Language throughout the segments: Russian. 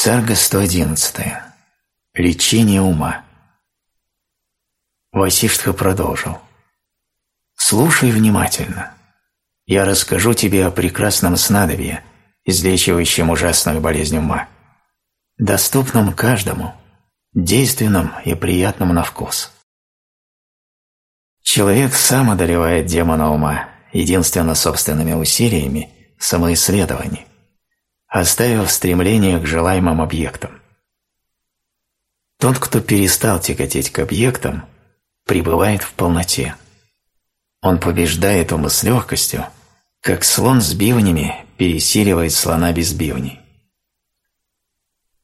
Сарга 111. Лечение ума. Васиштха продолжил. «Слушай внимательно. Я расскажу тебе о прекрасном снадобье, излечивающем ужасную болезнь ума, доступном каждому, действенном и приятном на вкус. Человек сам одолевает демона ума, единственно собственными усилиями, самоисследований оставив стремление к желаемым объектам. Тот, кто перестал тяготеть к объектам, пребывает в полноте. Он побеждает ум с легкостью, как слон с бивнями пересиливает слона без бивней.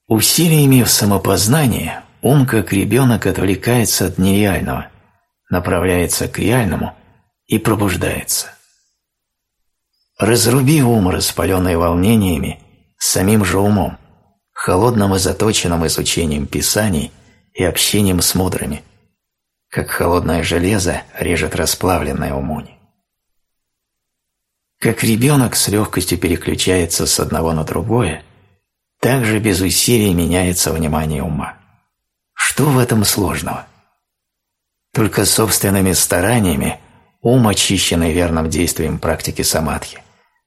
Усилиями в самопознании ум, как ребенок, отвлекается от нереального, направляется к реальному и пробуждается. Разруби ум, распаленный волнениями, самим же умом, холодным и заточенным изучением писаний и общением с мудрыми, как холодное железо режет расплавленное умони. Как ребенок с легкостью переключается с одного на другое, так же без усилий меняется внимание ума. Что в этом сложного? Только собственными стараниями ум, очищенный верным действием практики самадхи,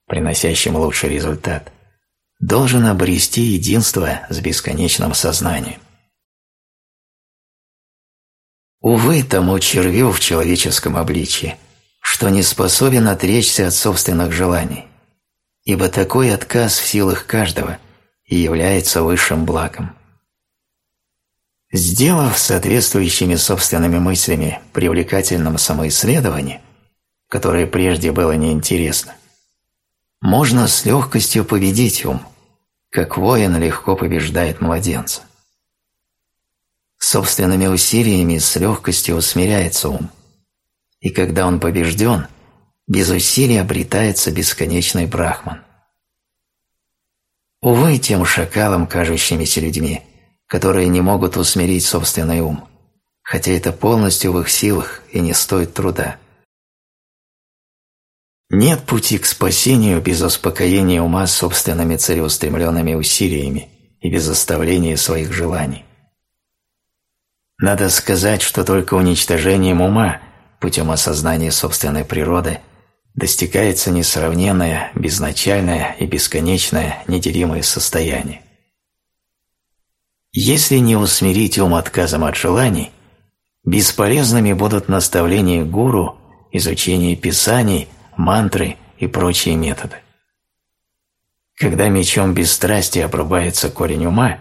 приносящим лучший результат – должен обрести единство с бесконечным сознанием. Увы, тому червю в человеческом обличье, что не способен отречься от собственных желаний, ибо такой отказ в силах каждого и является высшим благом. Сделав соответствующими собственными мыслями привлекательным самоисследование, которое прежде было неинтересно, можно с легкостью победить ум, как воин легко побеждает младенца. Собственными усилиями с легкостью усмиряется ум, и когда он побежден, без усилий обретается бесконечный брахман. Увы, тем шакалам, кажущимися людьми, которые не могут усмирить собственный ум, хотя это полностью в их силах и не стоит труда. Нет пути к спасению без успокоения ума собственными целеустремленными усилиями и без оставления своих желаний. Надо сказать, что только уничтожением ума, путем осознания собственной природы, достигается несравненное, безначальное и бесконечное неделимое состояние. Если не усмирить ум отказом от желаний, бесполезными будут наставления гуру, изучение писаний – мантры и прочие методы. Когда мечом бесстрастия обрубается корень ума,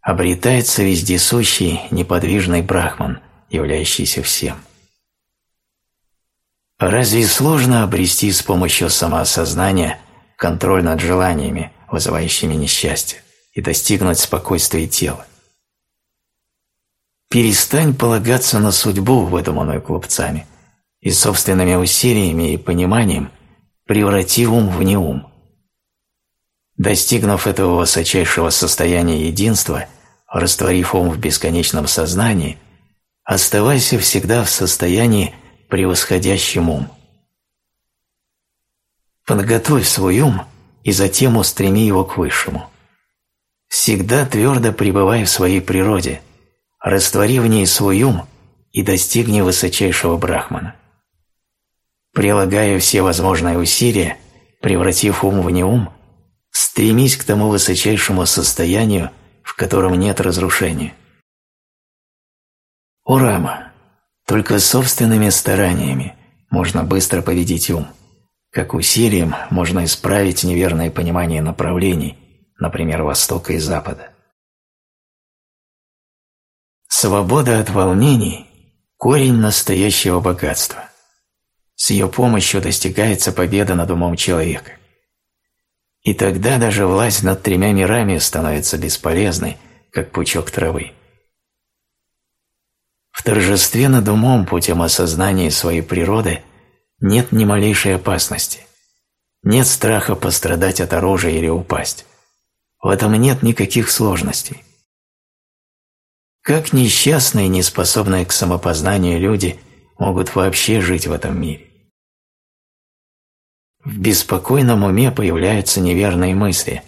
обретается вездесущий неподвижный брахман, являющийся всем. Разве сложно обрести с помощью самоосознания контроль над желаниями, вызывающими несчастье, и достигнуть спокойствия тела? Перестань полагаться на судьбу, выдуманную глупцами – и собственными усилиями и пониманием преврати ум в неум. Достигнув этого высочайшего состояния единства, растворив ум в бесконечном сознании, оставайся всегда в состоянии превосходящем ум. Подготовь свой ум и затем устреми его к высшему. Всегда твердо пребывай в своей природе, раствори в ней свой ум и достигни высочайшего брахмана прилагая все возможные усилия, превратив ум в неум, стремись к тому высочайшему состоянию, в котором нет разрушения. О Рама, только собственными стараниями можно быстро победить ум, как усилием можно исправить неверное понимание направлений, например, Востока и Запада. Свобода от волнений – корень настоящего богатства. С ее помощью достигается победа над умом человека. И тогда даже власть над тремя мирами становится бесполезной, как пучок травы. В торжестве над умом путем осознания своей природы нет ни малейшей опасности. Нет страха пострадать от оружия или упасть. В этом нет никаких сложностей. Как несчастные, неспособные к самопознанию люди могут вообще жить в этом мире? В беспокойном уме появляются неверные мысли,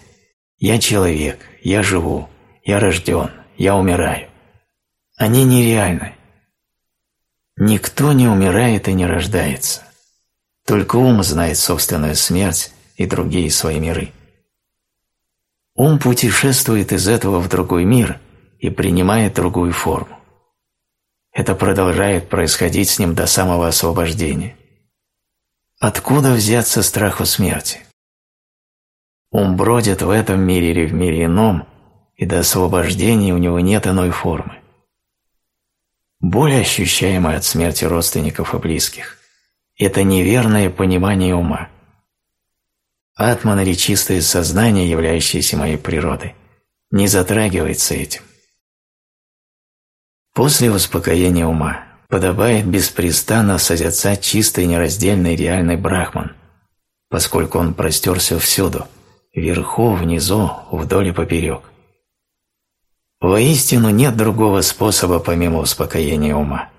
«Я человек, я живу, я рожден, я умираю». Они нереальны. Никто не умирает и не рождается. Только ум знает собственную смерть и другие свои миры. Ум путешествует из этого в другой мир и принимает другую форму. Это продолжает происходить с ним до самого освобождения. Откуда взяться страху смерти? Ум бродит в этом мире или в мире ином, и до освобождения у него нет иной формы более ощущаемое от смерти родственников и близких. Это неверное понимание ума. Атман или чистое сознание, являющееся моей природой, не затрагивается этим. После успокоения ума подобает беспрестанно созерцать чистый нераздельный реальный брахман, поскольку он простерся всюду, вверху, внизу, вдоль и поперек. Воистину нет другого способа помимо успокоения ума.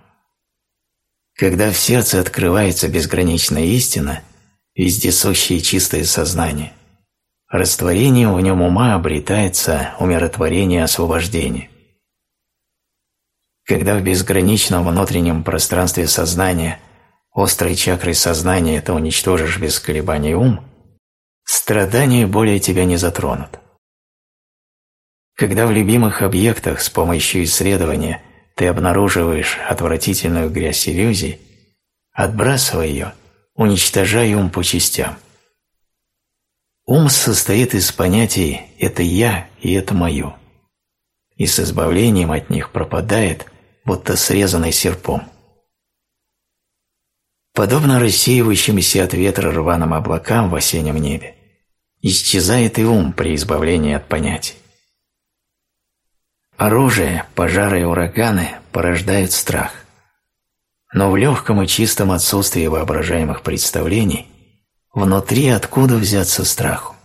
Когда в сердце открывается безграничная истина, вездесущее чистое сознание, растворение в нем ума обретается умиротворение освобождение. Когда в безграничном внутреннем пространстве сознания острой чакрой сознания ты уничтожишь без колебаний ум, страдания более тебя не затронут. Когда в любимых объектах с помощью исследования ты обнаруживаешь отвратительную грязь иллюзий, отбрасывай ее, уничтожай ум по частям. Ум состоит из понятий «это я» и «это мое», и с избавлением от них пропадает, будто срезанный серпом. Подобно рассеивающимся от ветра рваным облакам в осеннем небе, исчезает и ум при избавлении от понятий. Оружие, пожары и ураганы порождают страх. Но в легком и чистом отсутствии воображаемых представлений внутри откуда взяться страху?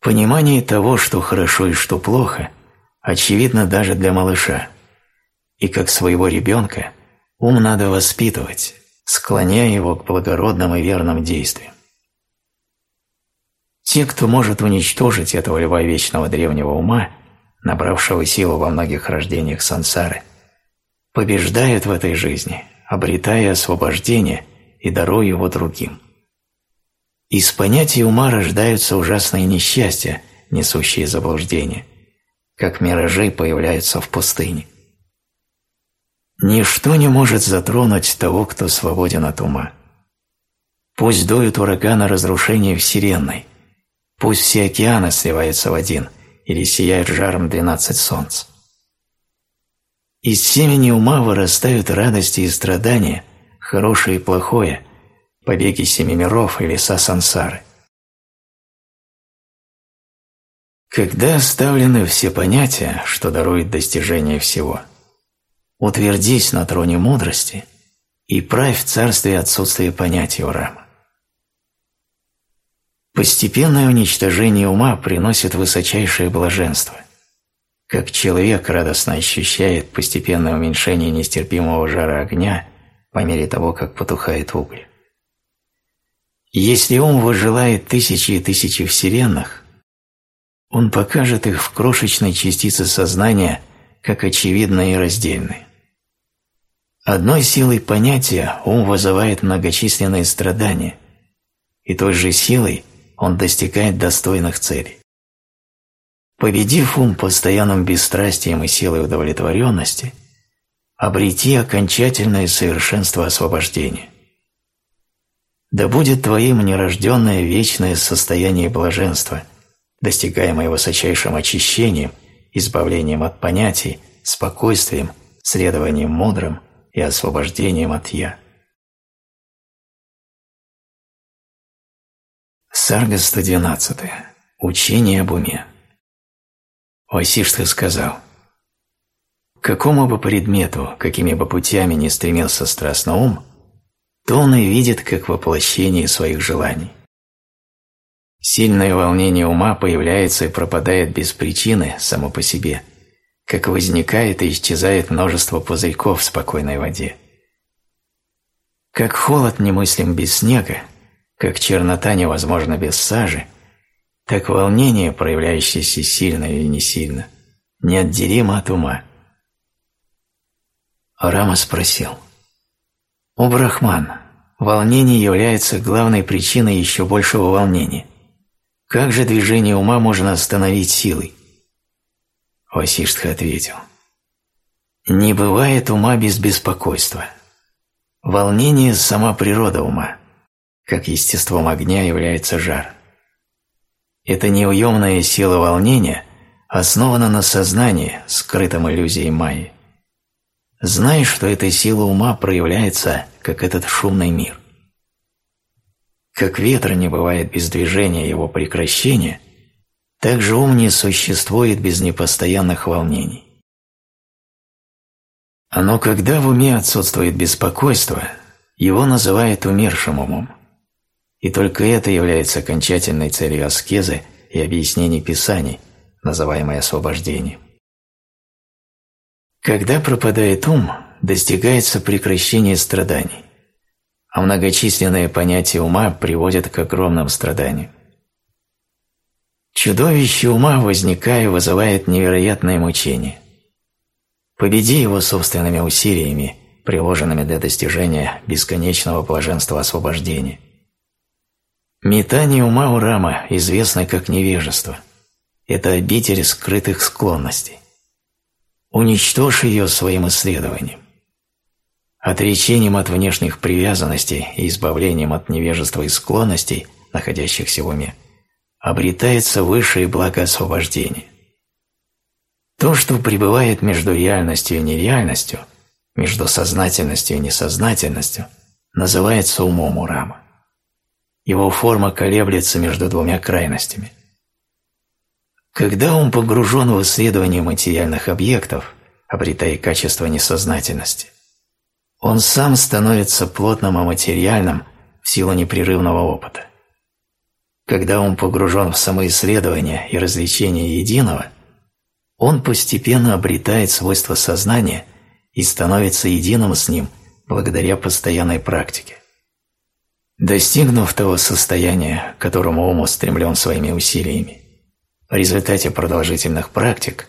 Понимание того, что хорошо и что плохо, очевидно даже для малыша. И как своего ребенка ум надо воспитывать, склоняя его к благородным и верным действиям. Те, кто может уничтожить этого льва вечного древнего ума – набравшего силу во многих рождениях сансары, побеждает в этой жизни, обретая освобождение и даруя его другим. Из понятий ума рождаются ужасные несчастья, несущие заблуждение, как миражи появляются в пустыне. Ничто не может затронуть того, кто свободен от ума. Пусть дует ураганы разрушения Вселенной, пусть все океаны сливаются в один, или сияет жаром двенадцать солнц. Из семени ума вырастают радости и страдания, хорошее и плохое, побеги семи миров и леса сансары. Когда оставлены все понятия, что дарует достижение всего, утвердись на троне мудрости и правь в царстве отсутствия понятий Урама. Постепенное уничтожение ума приносит высочайшее блаженство. Как человек радостно ощущает постепенное уменьшение нестерпимого жара огня по мере того, как потухает уголь. Если ум выжелает тысячи и тысячи вселенных, он покажет их в крошечной частице сознания как очевидные и раздельные. Одной силой понятия ум вызывает многочисленные страдания, и той же силой – он достигает достойных целей. Победив ум постоянным бесстрастием и силой удовлетворенности, обрети окончательное совершенство освобождения. Да будет твоим нерожденное вечное состояние блаженства, достигаемое высочайшим очищением, избавлением от понятий, спокойствием, следованием мудрым и освобождением от «я». Сарга 112. Учение об уме. Васиштха сказал, «Какому бы предмету, какими бы путями не стремился страстно ум, то он и видит как воплощение своих желаний. Сильное волнение ума появляется и пропадает без причины само по себе, как возникает и исчезает множество пузырьков в спокойной воде. Как холод немыслим без снега, как чернота невозможна без сажи, так волнение, проявляющееся сильно или не сильно, неотделимо от ума. Рама спросил, «О, Брахман, волнение является главной причиной еще большего волнения. Как же движение ума можно остановить силой?» Васиштха ответил, «Не бывает ума без беспокойства. Волнение – сама природа ума, как естеством огня является жар. Эта неуемная сила волнения основана на сознании, скрытом иллюзией майи. Знай, что эта сила ума проявляется, как этот шумный мир. Как ветра не бывает без движения его прекращения, так же ум не существует без непостоянных волнений. Но когда в уме отсутствует беспокойство, его называют умершим умом. И только это является окончательной целью аскезы и объяснений Писаний, называемой освобождением. Когда пропадает ум, достигается прекращение страданий, а многочисленные понятия ума приводят к огромным страданиям. Чудовище ума, возникая, вызывает невероятное мучение. Победи его собственными усилиями, приложенными для достижения бесконечного блаженства освобождения. Метание ума у Рама известно как невежество. Это обитель скрытых склонностей. Уничтожь ее своим исследованием. Отречением от внешних привязанностей и избавлением от невежества и склонностей, находящихся в уме, обретается высшее благо освобождения. То, что пребывает между реальностью и нереальностью, между сознательностью и несознательностью, называется умом Урама. Его форма колеблется между двумя крайностями. Когда он погружен в исследование материальных объектов, обретая качество несознательности, он сам становится плотным и материальным в силу непрерывного опыта. Когда он погружен в самоисследование и развлечение единого, он постепенно обретает свойства сознания и становится единым с ним благодаря постоянной практике. Достигнув того состояния, к которому ум устремлен своими усилиями, в результате продолжительных практик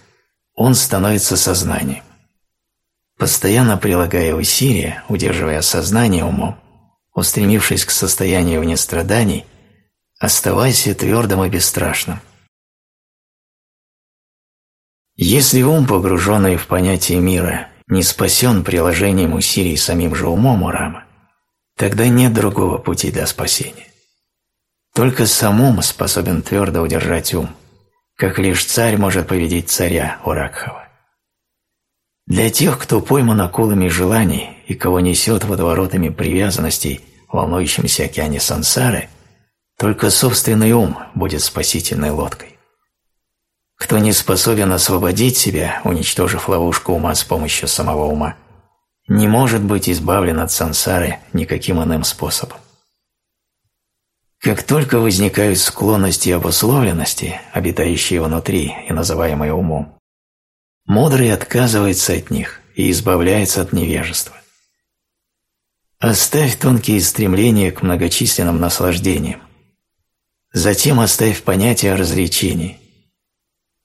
он становится сознанием. Постоянно прилагая усилия, удерживая сознание умом, устремившись к состоянию вне страданий, оставайся твердым и бесстрашным. Если ум, погруженный в понятие мира, не спасен приложением усилий самим же умом Урама, тогда нет другого пути для спасения. Только сам ум способен твердо удержать ум, как лишь царь может победить царя Уракхова. Для тех, кто пойман акулами желаний и кого несет водоворотами привязанностей в волнующемся океане сансары, только собственный ум будет спасительной лодкой. Кто не способен освободить себя, уничтожив ловушку ума с помощью самого ума, не может быть избавлен от сансары никаким иным способом. Как только возникают склонности и обусловленности, обитающие внутри и называемые умом, мудрый отказывается от них и избавляется от невежества. Оставь тонкие стремления к многочисленным наслаждениям. Затем оставь понятие о развлечении –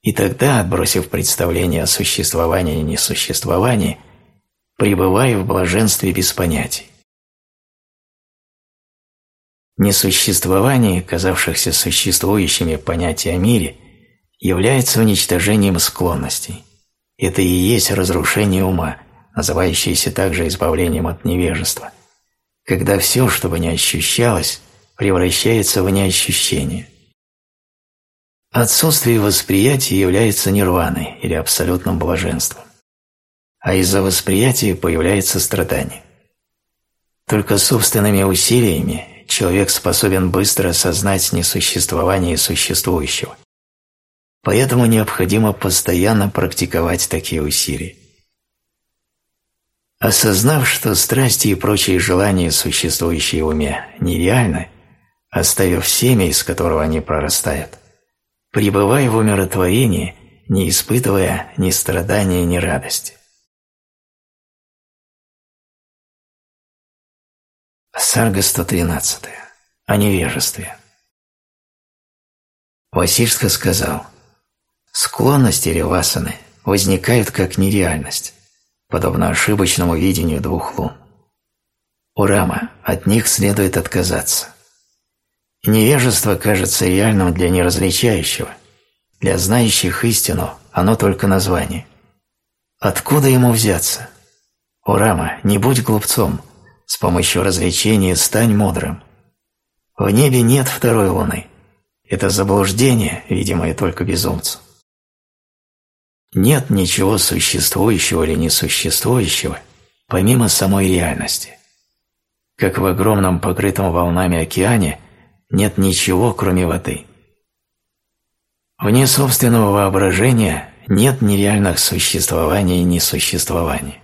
и тогда, отбросив представление о существовании и несуществовании, пребывай в блаженстве без понятий. Несуществование, казавшихся существующими понятий о мире, является уничтожением склонностей. Это и есть разрушение ума, называющееся также избавлением от невежества, когда все, что бы не ощущалось, превращается в неощущение. Отсутствие восприятия является нирваной или абсолютным блаженством, а из-за восприятия появляется страдание. Только собственными усилиями человек способен быстро осознать несуществование существующего. Поэтому необходимо постоянно практиковать такие усилия. Осознав, что страсти и прочие желания, существующие в уме, нереальны, оставив семя, из которого они прорастают, пребывай в умиротворении, не испытывая ни страдания, ни радости. Сарга 113. О невежестве. Васильска сказал, «Склонности ревасаны возникают как нереальность, подобно ошибочному видению двух лун. У Рама от них следует отказаться. Невежество кажется реальным для неразличающего, для знающих истину оно только название. Откуда ему взяться? О, Рама, не будь глупцом, с помощью развлечения стань мудрым. В небе нет второй луны. Это заблуждение, видимое только безумцу. Нет ничего существующего или несуществующего, помимо самой реальности. Как в огромном покрытом волнами океане нет ничего, кроме воды. Вне собственного воображения нет нереальных существования и несуществования.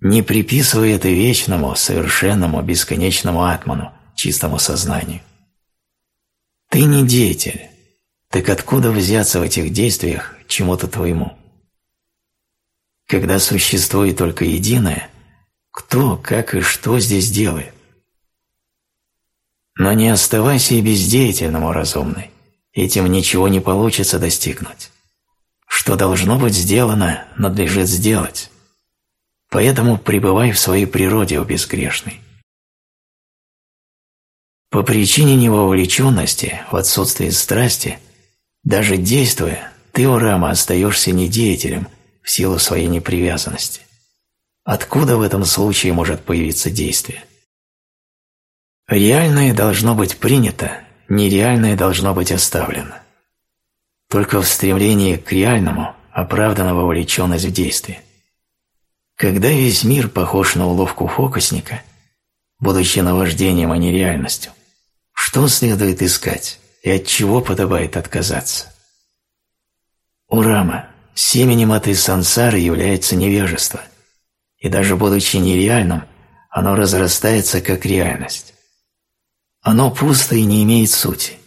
Не приписывай это вечному, совершенному, бесконечному атману, чистому сознанию. Ты не деятель, так откуда взяться в этих действиях чему-то твоему? Когда существует только единое, кто, как и что здесь делает? Но не оставайся и бездеятельному разумный, этим ничего не получится достигнуть. Что должно быть сделано, надлежит сделать. Поэтому пребывай в своей природе, о безгрешный. По причине невовлеченности, в отсутствии страсти, даже действуя, ты, о Рама, остаешься недеятелем в силу своей непривязанности. Откуда в этом случае может появиться действие? Реальное должно быть принято, нереальное должно быть оставлено. Только в стремлении к реальному оправдана вовлеченность в действие. Когда весь мир похож на уловку фокусника, будучи наваждением, а не реальностью, что следует искать и от чего подобает отказаться? У Рама семенем этой сансары является невежество, и даже будучи нереальным, оно разрастается как реальность. Оно пусто и не имеет сути.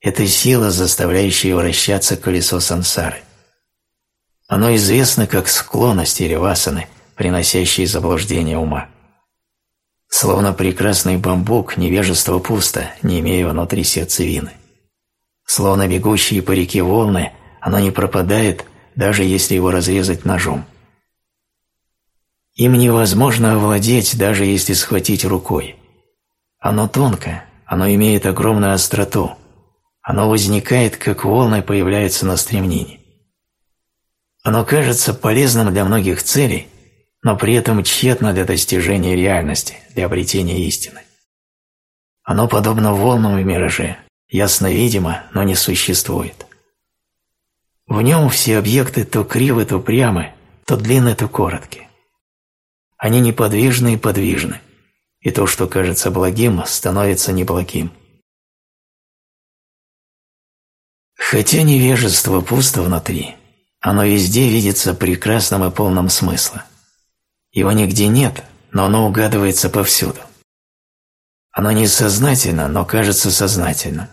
Это сила, заставляющая вращаться колесо сансары. Оно известно как склонность или васаны, приносящие заблуждение ума. Словно прекрасный бамбук, невежество пусто, не имея внутри сердцевины. Словно бегущие по реке волны, оно не пропадает, даже если его разрезать ножом. Им невозможно овладеть, даже если схватить рукой. Оно тонко, оно имеет огромную остроту. Оно возникает, как волны появляются на стремнине. Оно кажется полезным для многих целей, но при этом тщетно для достижения реальности, для обретения истины. Оно подобно волнам в мираже, ясно видимо, но не существует. В нем все объекты то кривы, то прямы, то длинны, то коротки. Они неподвижны и подвижны и то, что кажется благим, становится неблагим. Хотя невежество пусто внутри, оно везде видится прекрасным и полным смысла. Его нигде нет, но оно угадывается повсюду. Оно несознательно, но кажется сознательным.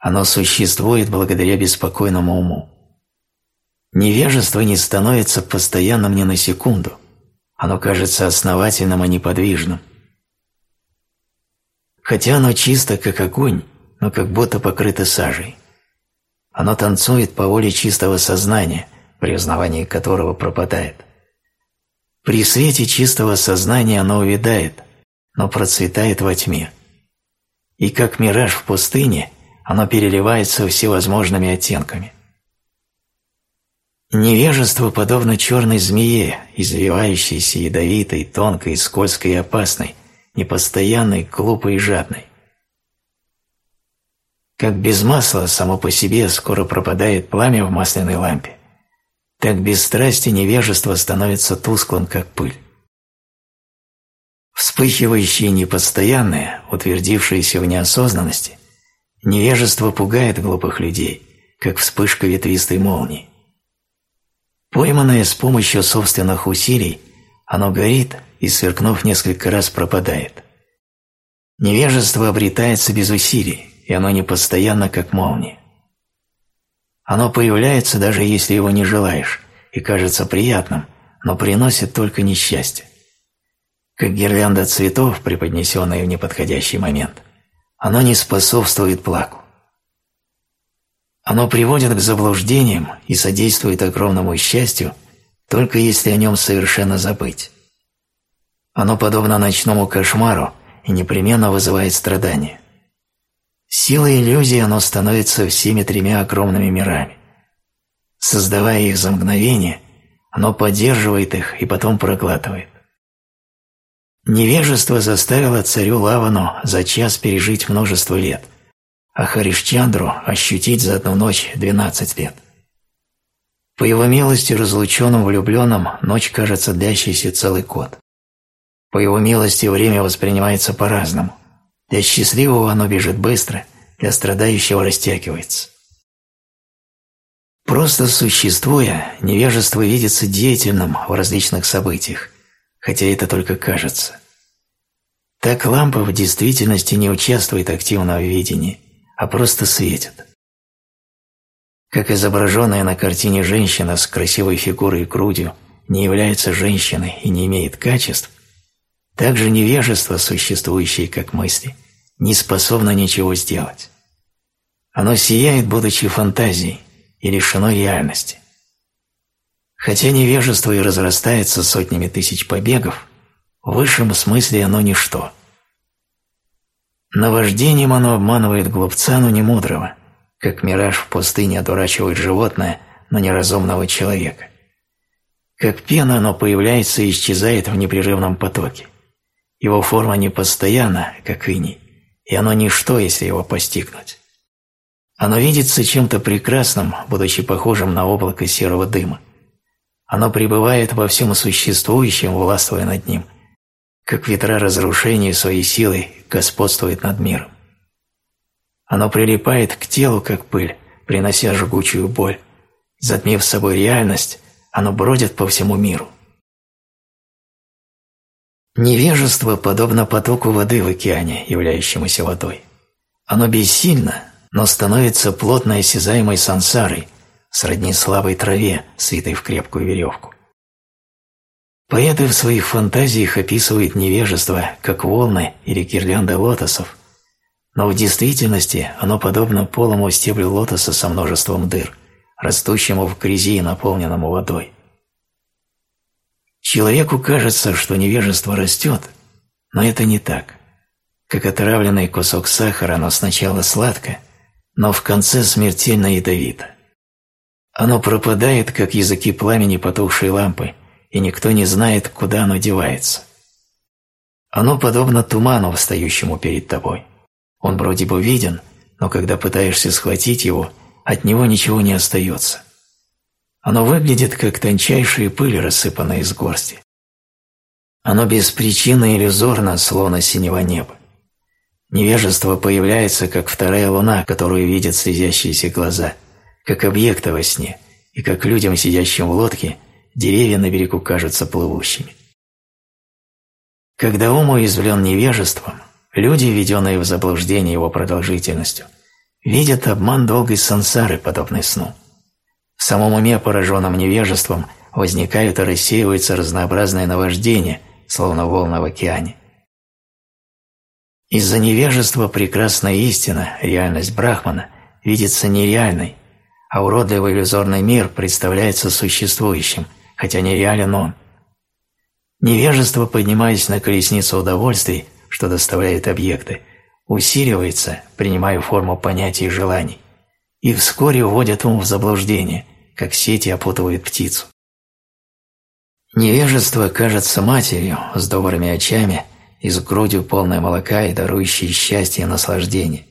Оно существует благодаря беспокойному уму. Невежество не становится постоянным ни на секунду. Оно кажется основательным и неподвижным. Хотя оно чисто, как огонь, но как будто покрыто сажей. Оно танцует по воле чистого сознания, при узнавании которого пропадает. При свете чистого сознания оно увядает, но процветает во тьме. И как мираж в пустыне, оно переливается всевозможными оттенками. Невежество подобно черной змее, извивающейся ядовитой, тонкой, скользкой и опасной, непостоянной, глупой и жадной. Как без масла само по себе скоро пропадает пламя в масляной лампе, так без страсти невежество становится тусклым, как пыль. Вспыхивающее непостоянное, утвердившееся в неосознанности, невежество пугает глупых людей, как вспышка ветвистой молнии. Пойманное с помощью собственных усилий, оно горит и, сверкнув несколько раз, пропадает. Невежество обретается без усилий, и оно не постоянно, как молния. Оно появляется, даже если его не желаешь, и кажется приятным, но приносит только несчастье. Как гирлянда цветов, преподнесенная в неподходящий момент, оно не способствует плаку. Оно приводит к заблуждениям и содействует огромному счастью, только если о нем совершенно забыть. Оно подобно ночному кошмару и непременно вызывает страдания. Силой иллюзии оно становится всеми тремя огромными мирами. Создавая их за мгновение, оно поддерживает их и потом проглатывает. Невежество заставило царю Лавану за час пережить множество лет, а Харишчандру ощутить за одну ночь двенадцать лет. По его милости разлученным влюбленным ночь кажется длящейся целый год. По его милости время воспринимается по-разному. Для счастливого оно бежит быстро, для страдающего растягивается. Просто существуя, невежество видится деятельным в различных событиях, хотя это только кажется. Так лампа в действительности не участвует активно в видении, а просто светит. Как изображенная на картине женщина с красивой фигурой и грудью не является женщиной и не имеет качеств, так же невежество, существующее как мысли, не способно ничего сделать. Оно сияет, будучи фантазией, и лишено реальности. Хотя невежество и разрастается сотнями тысяч побегов, в высшем смысле оно ничто. Наваждением оно обманывает глупца, но не мудрого, как мираж в пустыне одурачивает животное, но неразумного человека. Как пена оно появляется и исчезает в непрерывном потоке. Его форма не постоянна, как иней, и оно ничто, если его постигнуть. Оно видится чем-то прекрасным, будучи похожим на облако серого дыма. Оно пребывает во всем существующем, властвуя над ним, как ветра разрушения своей силой господствует над миром. Оно прилипает к телу, как пыль, принося жгучую боль. Затмив собой реальность, оно бродит по всему миру. Невежество подобно потоку воды в океане, являющемуся водой. Оно бессильно, но становится плотно осязаемой сансарой, сродни слабой траве, свитой в крепкую веревку. Поэты в своих фантазиях описывают невежество как волны или гирлянды лотосов, но в действительности оно подобно полому стеблю лотоса со множеством дыр, растущему в грязи и наполненному водой. Человеку кажется, что невежество растет, но это не так. Как отравленный кусок сахара, оно сначала сладко, но в конце смертельно ядовито. Оно пропадает, как языки пламени потухшей лампы, и никто не знает, куда оно девается. Оно подобно туману, встающему перед тобой. Он вроде бы виден, но когда пытаешься схватить его, от него ничего не остается. Оно выглядит, как тончайшая пыль, рассыпанная из горсти. Оно без причины иллюзорно, словно синего неба. Невежество появляется, как вторая луна, которую видят слезящиеся глаза, как объекты во сне, и как людям, сидящим в лодке, деревья на берегу кажутся плывущими. Когда ум уязвлен невежеством, люди, введенные в заблуждение его продолжительностью, видят обман долгой сансары, подобный сну. В самом уме, пораженном невежеством, возникают и рассеиваются разнообразные наваждения, словно волны в океане. Из-за невежества прекрасная истина, реальность Брахмана, видится нереальной, а уродливый иллюзорный мир представляется существующим, хотя нереален он. Невежество, поднимаясь на колесницу удовольствий, что доставляет объекты, усиливается, принимая форму понятий и желаний, и вскоре вводит ум в заблуждение, как сети опутывают птицу. Невежество кажется матерью с добрыми очами – и с грудью полной молока и дарующей счастье и наслаждение.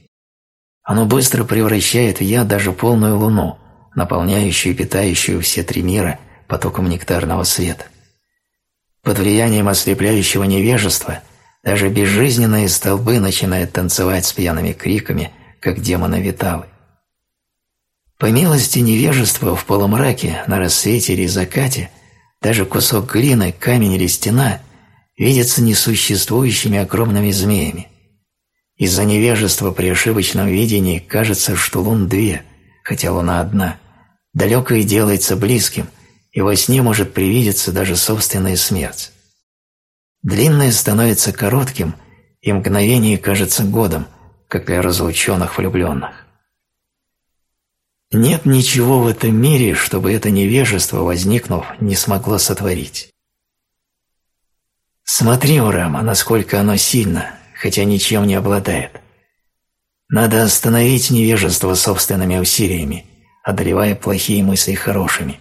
Оно быстро превращает в яд даже полную луну, наполняющую и питающую все три мира потоком нектарного света. Под влиянием ослепляющего невежества даже безжизненные столбы начинают танцевать с пьяными криками, как демоны Виталы. По милости невежества в полумраке, на рассвете или закате, даже кусок глины, камень или стена видятся несуществующими огромными змеями. Из-за невежества при ошибочном видении кажется, что лун две, хотя луна одна. Далекое делается близким, и во сне может привидеться даже собственная смерть. Длинное становится коротким, и мгновение кажется годом, как для разлученных влюбленных. Нет ничего в этом мире, чтобы это невежество, возникнув, не смогло сотворить. Смотри, Урама, насколько оно сильно, хотя ничем не обладает. Надо остановить невежество собственными усилиями, одолевая плохие мысли хорошими.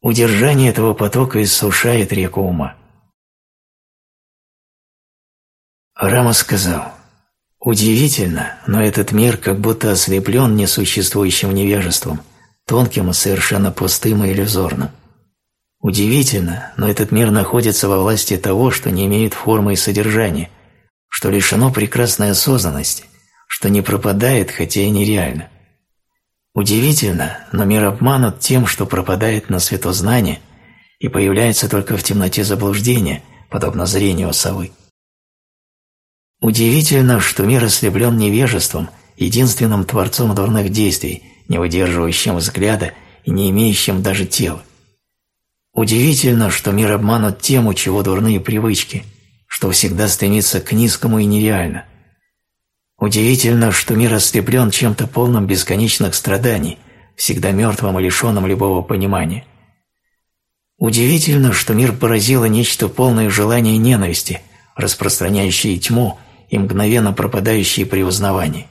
Удержание этого потока иссушает реку ума. Рама сказал, «Удивительно, но этот мир как будто ослеплен несуществующим невежеством, тонким и совершенно пустым и иллюзорным. Удивительно, но этот мир находится во власти того, что не имеет формы и содержания, что лишено прекрасной осознанности, что не пропадает, хотя и нереально. Удивительно, но мир обманут тем, что пропадает на светознание и появляется только в темноте заблуждения, подобно зрению совы. Удивительно, что мир ослеплен невежеством, единственным творцом дурных действий, не выдерживающим взгляда и не имеющим даже тела. Удивительно, что мир обманут тем, у чего дурные привычки, что всегда стремится к низкому и нереально. Удивительно, что мир ослеплен чем-то полным бесконечных страданий, всегда мертвым и лишенным любого понимания. Удивительно, что мир поразило нечто полное желания ненависти, распространяющее тьму и мгновенно пропадающее при узнавании.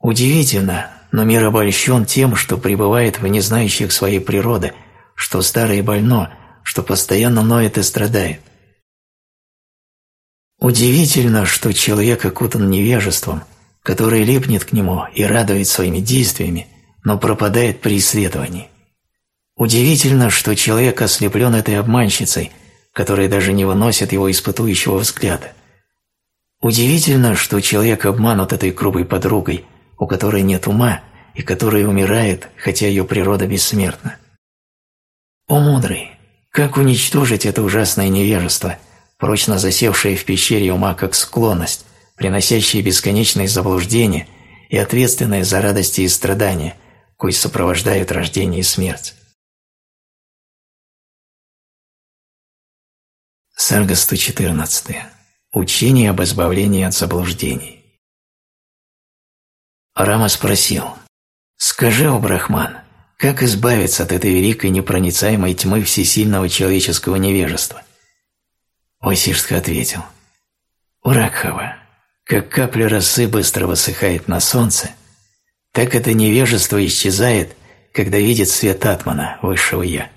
Удивительно, но мир обольщен тем, что пребывает в незнающих своей природы – что старое и больно, что постоянно ноет и страдает. Удивительно, что человек окутан невежеством, который липнет к нему и радует своими действиями, но пропадает при исследовании. Удивительно, что человек ослеплен этой обманщицей, которая даже не выносит его испытующего взгляда. Удивительно, что человек обманут этой грубой подругой, у которой нет ума и которая умирает, хотя ее природа бессмертна. О мудрый, как уничтожить это ужасное невежество, прочно засевшее в пещере ума как склонность, приносящее бесконечные заблуждения и ответственное за радости и страдания, кои сопровождают рождение и смерть. Сарга 114. Учение об избавлении от заблуждений. Рама спросил, «Скажи, о Брахман, как избавиться от этой великой непроницаемой тьмы всесильного человеческого невежества? Васишска ответил. Уракхава, как капля росы быстро высыхает на солнце, так это невежество исчезает, когда видит свет Атмана, высшего Я.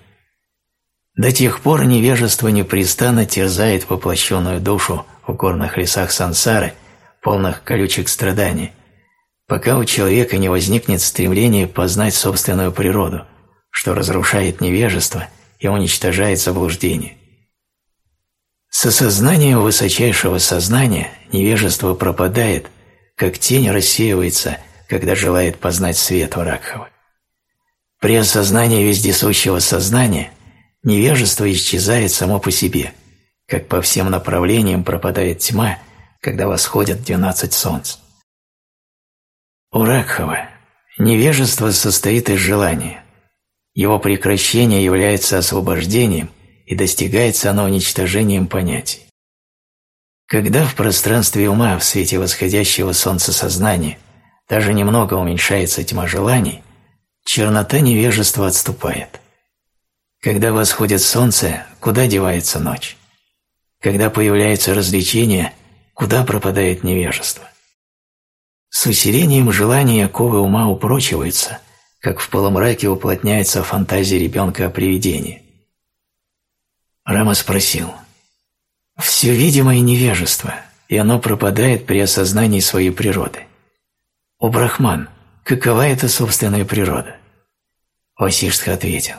До тех пор невежество непрестанно терзает воплощенную душу в горных лесах сансары, полных колючих страданий, пока у человека не возникнет стремление познать собственную природу, что разрушает невежество и уничтожает заблуждение. С осознанием высочайшего сознания невежество пропадает, как тень рассеивается, когда желает познать свет Варакхова. При осознании вездесущего сознания невежество исчезает само по себе, как по всем направлениям пропадает тьма, когда восходят двенадцать солнц. У Ракхова невежество состоит из желания. Его прекращение является освобождением, и достигается оно уничтожением понятий. Когда в пространстве ума в свете восходящего солнца сознания даже немного уменьшается тьма желаний, чернота невежества отступает. Когда восходит солнце, куда девается ночь? Когда появляется развлечение, куда пропадает невежество? С усилением желания оковы ума упрочиваются, как в полумраке уплотняется фантазия ребенка о привидении. Рама спросил, «Все видимое невежество, и оно пропадает при осознании своей природы. У Брахман, какова эта собственная природа?» Васиштха ответил,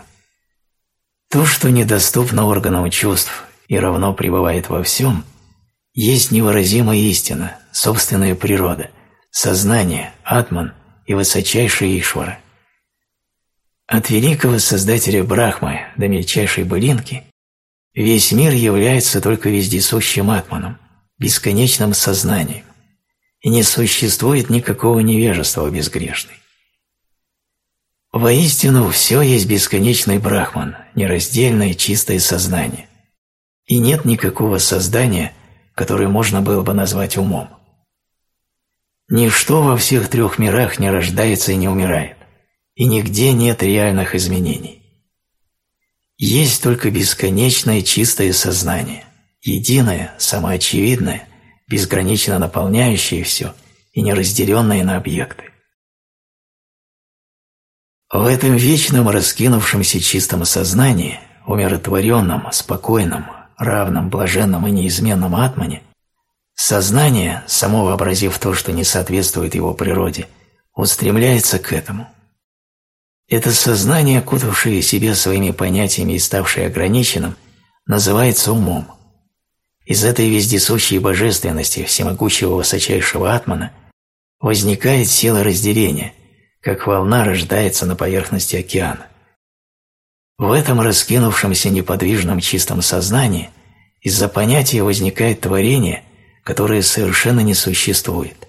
«То, что недоступно органам чувств и равно пребывает во всем, есть невыразимая истина, собственная природа, сознание, атман и высочайший Ишвара. От великого создателя Брахмы до мельчайшей былинки весь мир является только вездесущим атманом, бесконечным сознанием, и не существует никакого невежества безгрешной. Воистину, все есть бесконечный брахман, нераздельное чистое сознание, и нет никакого создания, которое можно было бы назвать умом. Ничто во всех трех мирах не рождается и не умирает. и нигде нет реальных изменений. Есть только бесконечное чистое сознание, единое, самоочевидное, безгранично наполняющее все и неразделенное на объекты. В этом вечном раскинувшемся чистом сознании, умиротворенном, спокойном, равном, блаженном и неизменном атмане, сознание, само вообразив то, что не соответствует его природе, устремляется к этому. Это сознание, окутавшее себя своими понятиями и ставшее ограниченным, называется умом. Из этой вездесущей божественности всемогущего высочайшего атмана возникает сила разделения, как волна рождается на поверхности океана. В этом раскинувшемся неподвижном чистом сознании из-за понятия возникает творение, которое совершенно не существует.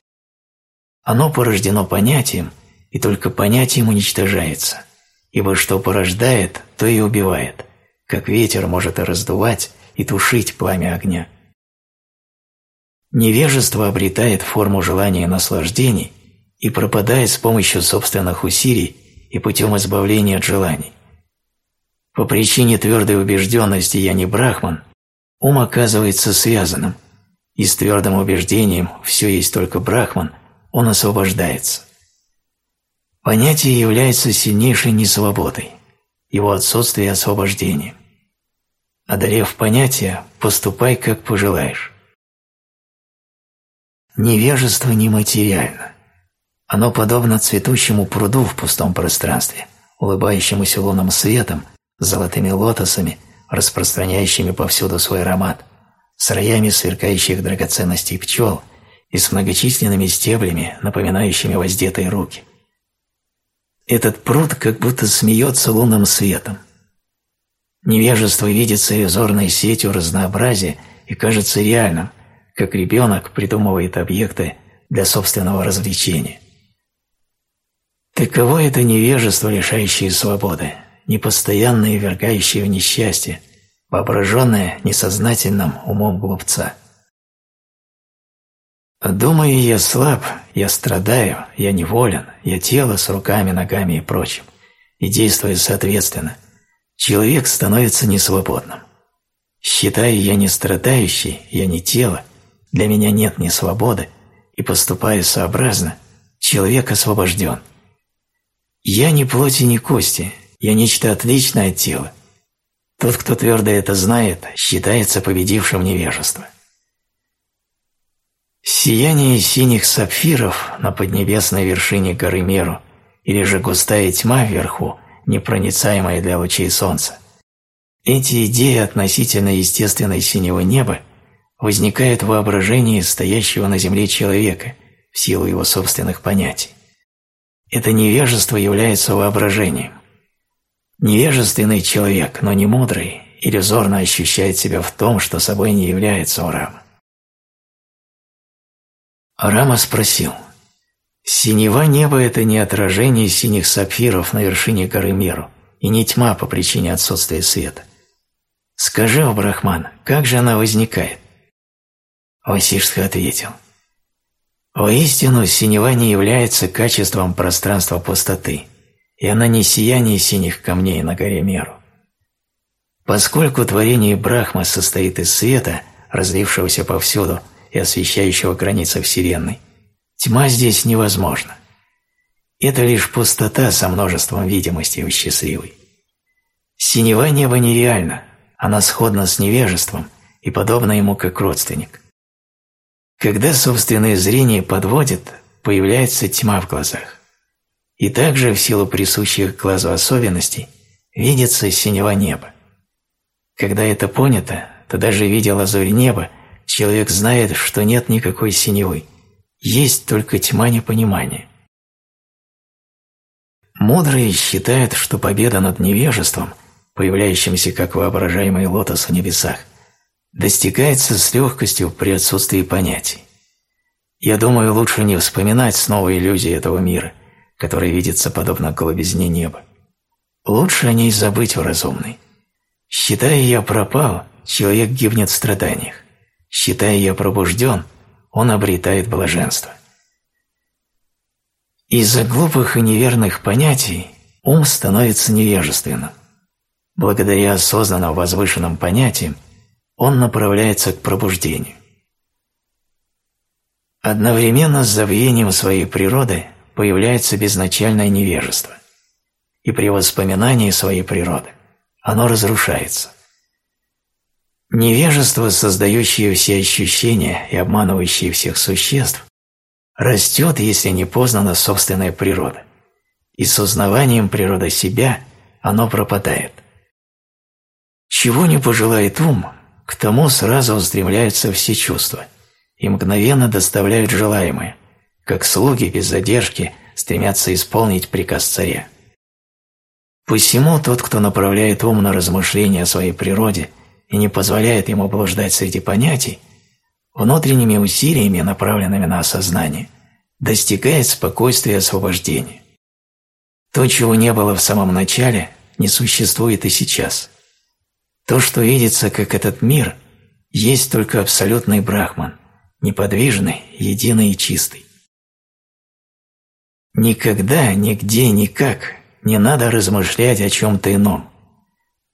Оно порождено понятием, и только понятием уничтожается, ибо что порождает, то и убивает, как ветер может и раздувать, и тушить пламя огня. Невежество обретает форму желания наслаждений и пропадает с помощью собственных усилий и путем избавления от желаний. По причине твердой убежденности «я не брахман» ум оказывается связанным, и с твердым убеждением «все есть только брахман» он освобождается. Понятие является сильнейшей несвободой, его отсутствие освобождения. Одолев понятие, поступай как пожелаешь. Невежество нематериально. Оно подобно цветущему пруду в пустом пространстве, улыбающемуся лунным светом, с золотыми лотосами, распространяющими повсюду свой аромат, с роями сверкающих драгоценностей пчел и с многочисленными стеблями, напоминающими воздетые руки. Этот пруд как будто смеется лунным светом. Невежество видится иллюзорной сетью разнообразия и кажется реальным, как ребенок придумывает объекты для собственного развлечения. Таково это невежество, лишающее свободы, непостоянное и вергающее в несчастье, воображенное несознательным умом глупца. Думаю, я слаб, я страдаю, я неволен, я тело с руками, ногами и прочим, и действую соответственно, человек становится несвободным. Считаю я не страдающий, я не тело, для меня нет ни свободы, и поступаю сообразно, человек освобожден. Я не плоть и не кости, я нечто отличное от тела. Тот, кто твердо это знает, считается победившим невежество. Сияние синих сапфиров на поднебесной вершине горы Меру или же густая тьма вверху, непроницаемая для лучей солнца. Эти идеи относительно естественной синего неба возникают в воображении стоящего на земле человека в силу его собственных понятий. Это невежество является воображением. Невежественный человек, но не мудрый, иллюзорно ощущает себя в том, что собой не является Урама. Рама спросил, «Синева неба – это не отражение синих сапфиров на вершине горы Меру и не тьма по причине отсутствия света. Скажи, о Брахман, как же она возникает?» Васиштха ответил – Воистину, синева не является качеством пространства пустоты, и она не сияние синих камней на горе Меру. Поскольку творение Брахма состоит из света, разлившегося повсюду и освещающего границы Вселенной, тьма здесь невозможна. Это лишь пустота со множеством видимостей у счастливой. Синева неба нереальна, она сходна с невежеством и подобна ему как родственник. Когда собственное зрение подводит, появляется тьма в глазах. И также в силу присущих глазу особенностей видится синего неба. Когда это понято, то даже видя лазурь неба, человек знает, что нет никакой синевы, есть только тьма непонимания. Мудрые считают, что победа над невежеством, появляющимся как воображаемый лотос в небесах, достигается с легкостью при отсутствии понятий. Я думаю, лучше не вспоминать снова иллюзии этого мира, который видится подобно голубизне неба. Лучше о ней забыть в разумной. Считая я пропал, человек гибнет в страданиях. Считая я пробужден, он обретает блаженство. Из-за глупых и неверных понятий ум становится невежественным. Благодаря осознанно возвышенным понятиям он направляется к пробуждению. Одновременно с забвением своей природы появляется безначальное невежество, и при воспоминании своей природы оно разрушается. Невежество, создающее все ощущения и обманывающее всех существ, растет, если не познана собственная природа, и с узнаванием природы себя оно пропадает. Чего не пожелает ум, к тому сразу устремляются все чувства и мгновенно доставляют желаемое, как слуги без задержки стремятся исполнить приказ царя. Посему тот, кто направляет ум на размышления о своей природе и не позволяет ему блуждать среди понятий, внутренними усилиями, направленными на осознание, достигает спокойствия и освобождения. То, чего не было в самом начале, не существует и сейчас – то, что видится как этот мир, есть только абсолютный брахман, неподвижный, единый и чистый. Никогда, нигде, никак не надо размышлять о чем-то ином.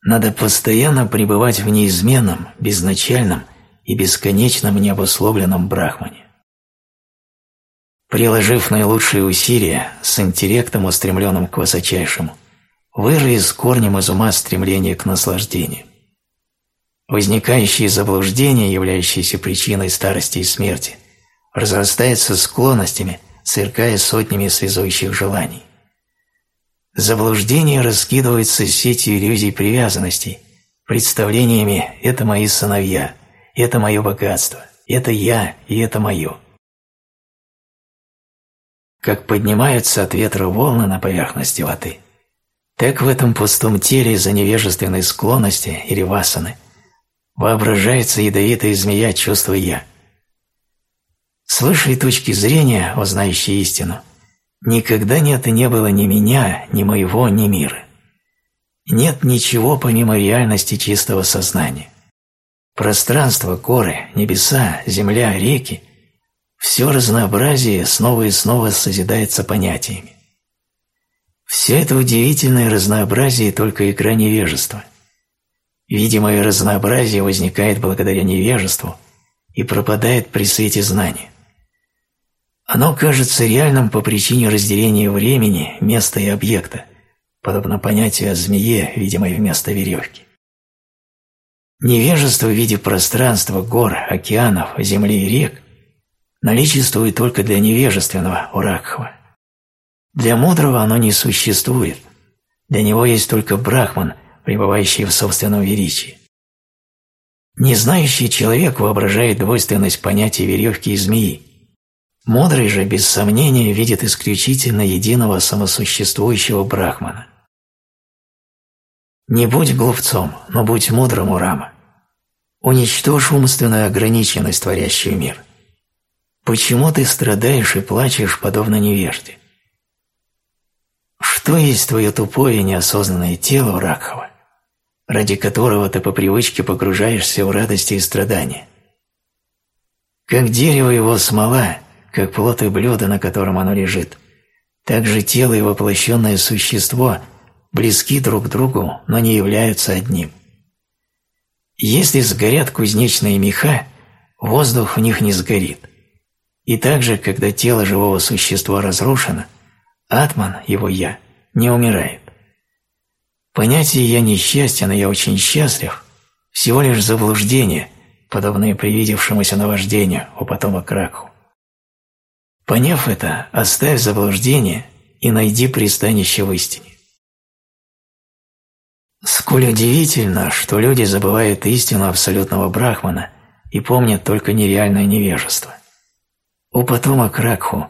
Надо постоянно пребывать в неизменном, безначальном и бесконечном необусловленном брахмане. Приложив наилучшие усилия с интеллектом, устремленным к высочайшему, вырви с корнем из ума стремление к наслаждению. Возникающие заблуждения, являющиеся причиной старости и смерти, разрастаются склонностями, сверкая сотнями связующих желаний. Заблуждение раскидывается сетью иллюзий привязанностей, представлениями «это мои сыновья», «это мое богатство», «это я» и «это мое». Как поднимаются от ветра волны на поверхности воды, так в этом пустом теле из-за невежественной склонности или васаны – воображается ядовитая змея чувства «я». С высшей точки зрения, узнающей истину, никогда нет и не было ни меня, ни моего, ни мира. Нет ничего помимо реальности чистого сознания. Пространство, горы, небеса, земля, реки – все разнообразие снова и снова созидается понятиями. Все это удивительное разнообразие только игра невежества – Видимое разнообразие возникает благодаря невежеству и пропадает при свете знания. Оно кажется реальным по причине разделения времени, места и объекта, подобно понятию о змее, видимой вместо веревки. Невежество в виде пространства, гор, океанов, земли и рек наличествует только для невежественного Уракхва. Для мудрого оно не существует. Для него есть только Брахман – пребывающие в собственном величии. Незнающий человек воображает двойственность понятия веревки и змеи. Мудрый же, без сомнения, видит исключительно единого самосуществующего брахмана. Не будь глупцом, но будь мудрым, Урама. Уничтожь умственную ограниченность, творящую мир. Почему ты страдаешь и плачешь, подобно невежде? Что есть твое тупое неосознанное тело, Ракхова? ради которого ты по привычке погружаешься в радости и страдания. Как дерево его смола, как плод и блюдо, на котором оно лежит, так же тело и воплощенное существо близки друг к другу, но не являются одним. Если сгорят кузнечные меха, воздух в них не сгорит. И также, когда тело живого существа разрушено, атман, его «я», не умирает. Понятие «я несчастен, и я очень счастлив» – всего лишь заблуждение, подобное привидевшемуся наваждению у потомок Ракху. Поняв это, оставь заблуждение и найди пристанище в истине. Сколь удивительно, что люди забывают истину абсолютного брахмана и помнят только нереальное невежество. У потомок Ракху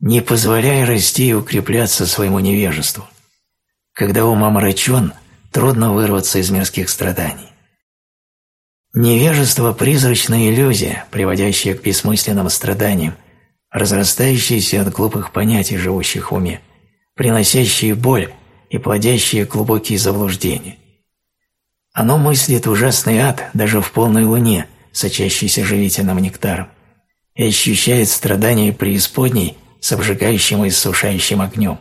не позволяй расти и укрепляться своему невежеству – когда ум омрачен, трудно вырваться из мирских страданий. Невежество – призрачная иллюзия, приводящая к бессмысленным страданиям, разрастающаяся от глупых понятий, живущих в уме, приносящие боль и плодящие глубокие заблуждения. Оно мыслит ужасный ад даже в полной луне, сочащейся живительным нектаром, и ощущает страдания преисподней с обжигающим и иссушающим огнем.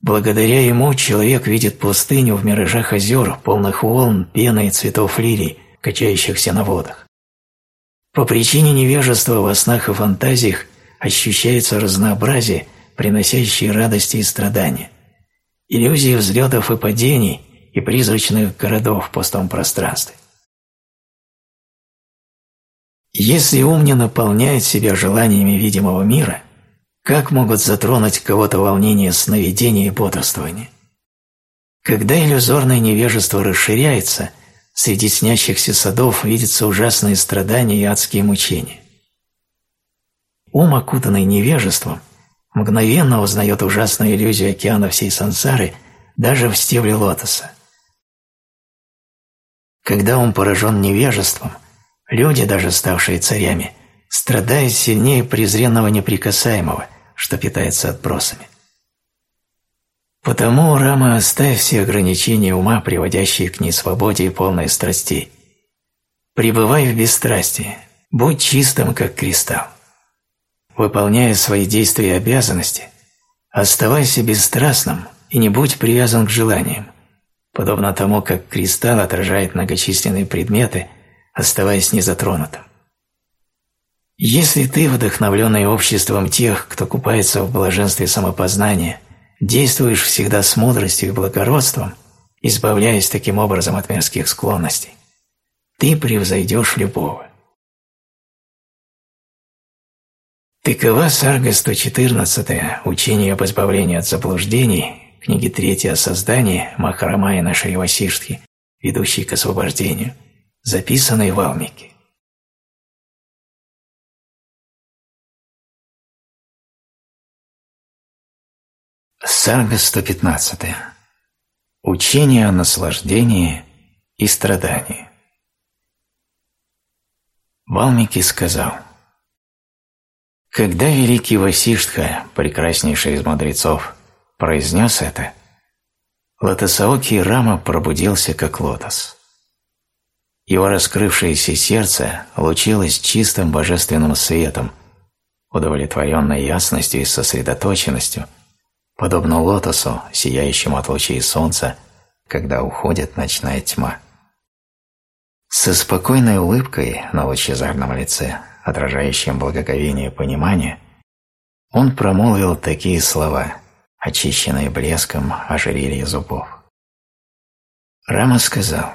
Благодаря ему человек видит пустыню в миражах озер, полных волн, пены и цветов лилий, качающихся на водах. По причине невежества во снах и фантазиях ощущается разнообразие, приносящее радости и страдания, иллюзии взлетов и падений и призрачных городов в пустом пространстве. Если ум не наполняет себя желаниями видимого мира, как могут затронуть кого-то волнения сновидения и бодрствования? Когда иллюзорное невежество расширяется, среди снящихся садов видятся ужасные страдания и адские мучения. Ум, окутанный невежеством, мгновенно узнает ужасную иллюзию океана всей сансары даже в стебле лотоса. Когда ум поражен невежеством – Люди, даже ставшие царями, страдают сильнее презренного неприкасаемого, что питается отбросами. Потому, Рама, оставь все ограничения ума, приводящие к несвободе и полной страстей. Пребывай в бесстрастии, будь чистым, как кристалл. Выполняя свои действия и обязанности, оставайся бесстрастным и не будь привязан к желаниям, подобно тому, как кристалл отражает многочисленные предметы – оставаясь незатронутым. Если ты, вдохновленный обществом тех, кто купается в блаженстве самопознания, действуешь всегда с мудростью и благородством, избавляясь таким образом от мирских склонностей, ты превзойдешь любого. Такова Сарга 114 «Учение об избавлении от заблуждений», книги 3 о создании Махарамая Шри Васиштхи, ведущей к освобождению – записанный в Алмике. Сарга 115. Учение о наслаждении и страдании. Валмики сказал, «Когда великий Васиштха, прекраснейший из мудрецов, произнес это, Лотосаоки Рама пробудился как лотос. Его раскрывшееся сердце лучилось чистым божественным светом, удовлетворенной ясностью и сосредоточенностью, подобно лотосу, сияющему от лучей солнца, когда уходит ночная тьма. Со спокойной улыбкой на лучезарном лице, отражающем благоговение и понимание, он промолвил такие слова, очищенные блеском ожерелья зубов. Рама сказал,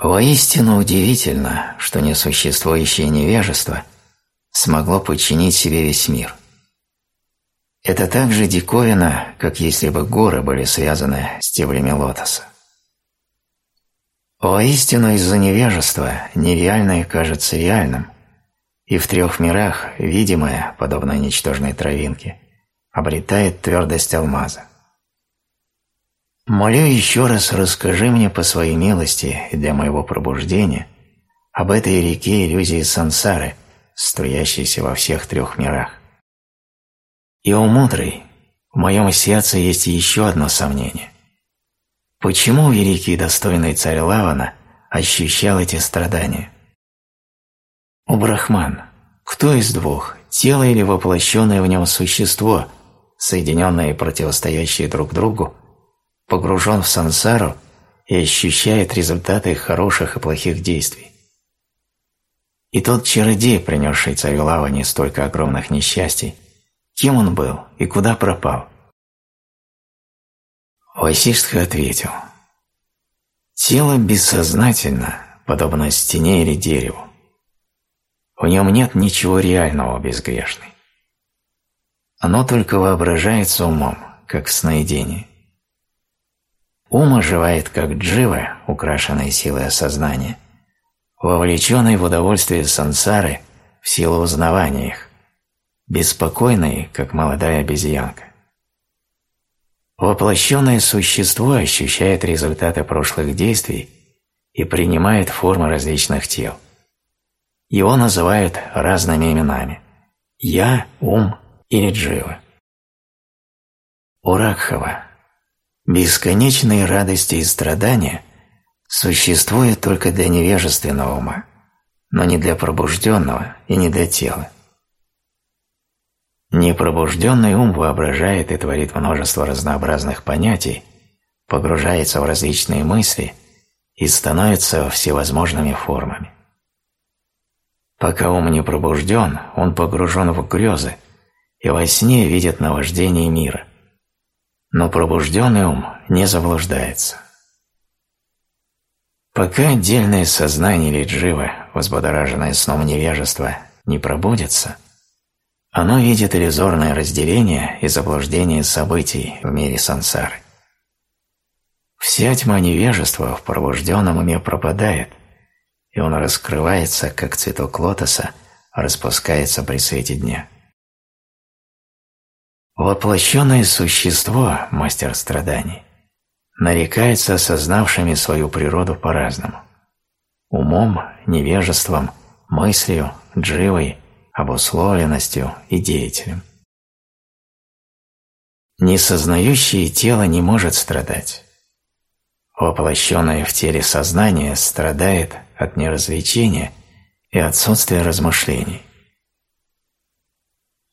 Воистину удивительно, что несуществующее невежество смогло подчинить себе весь мир. Это так же диковина, как если бы горы были связаны стеблями лотоса. Воистину из-за невежества нереальное кажется реальным, и в трех мирах видимое, подобно ничтожной травинке, обретает твердость алмаза. Молю еще раз расскажи мне по своей милости для моего пробуждения об этой реке иллюзии сансары, струящейся во всех трех мирах. И, о мудрый, в моем сердце есть еще одно сомнение. Почему великий достойный царь Лавана ощущал эти страдания? О Брахман, кто из двух, тело или воплощенное в нем существо, соединенное и противостоящее друг другу, погружен в сансару и ощущает результаты хороших и плохих действий. И тот чародей, принесший царю Лаване столько огромных несчастий, кем он был и куда пропал? Васиштха ответил, «Тело бессознательно, подобно стене или дереву. В нем нет ничего реального безгрешной. Оно только воображается умом, как в сновидении. Ум оживает как джива, украшенный силой осознания, вовлеченный в удовольствие сансары в силу узнавания их, беспокойный, как молодая обезьянка. Воплощенное существо ощущает результаты прошлых действий и принимает формы различных тел. Его называют разными именами – «я», «ум» или «джива». Уракхава Бесконечные радости и страдания существуют только для невежественного ума, но не для пробужденного и не для тела. Непробужденный ум воображает и творит множество разнообразных понятий, погружается в различные мысли и становится всевозможными формами. Пока ум не пробужден, он погружен в грезы и во сне видит наваждение мира. Но пробужденный ум не заблуждается. Пока отдельное сознание или джива, возбудораженное сном невежества, не пробудится, оно видит иллюзорное разделение и заблуждение событий в мире сансары. Вся тьма невежества в пробужденном уме пропадает, и он раскрывается, как цветок лотоса распускается при свете дня. Воплощенное существо, мастер страданий, нарекается осознавшими свою природу по-разному. Умом, невежеством, мыслью, дживой, обусловленностью и деятелем. Несознающее тело не может страдать. Воплощенное в теле сознание страдает от неразвлечения и отсутствия размышлений.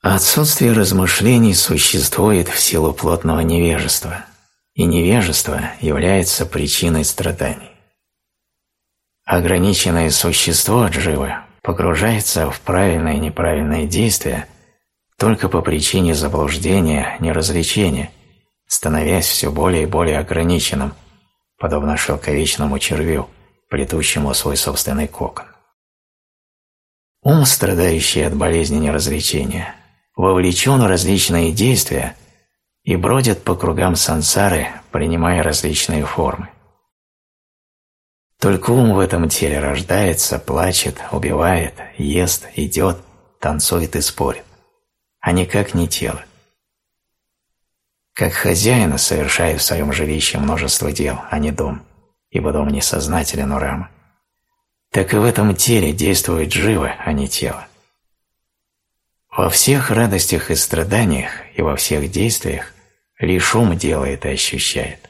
Отсутствие размышлений существует в силу плотного невежества, и невежество является причиной страданий. Ограниченное существо дживы погружается в правильное и неправильное действие только по причине заблуждения, неразвлечения, становясь все более и более ограниченным, подобно шелковичному червю, плетущему свой собственный кокон. Ум, страдающий от болезни неразвлечения, вовлечен в различные действия и бродит по кругам сансары, принимая различные формы. Только ум в этом теле рождается, плачет, убивает, ест, идет, танцует и спорит, а никак не тело. Как хозяина совершает в своем жилище множество дел, а не дом, ибо дом несознателен у Рама, так и в этом теле действует живо, а не тело. Во всех радостях и страданиях и во всех действиях лишь ум делает и ощущает.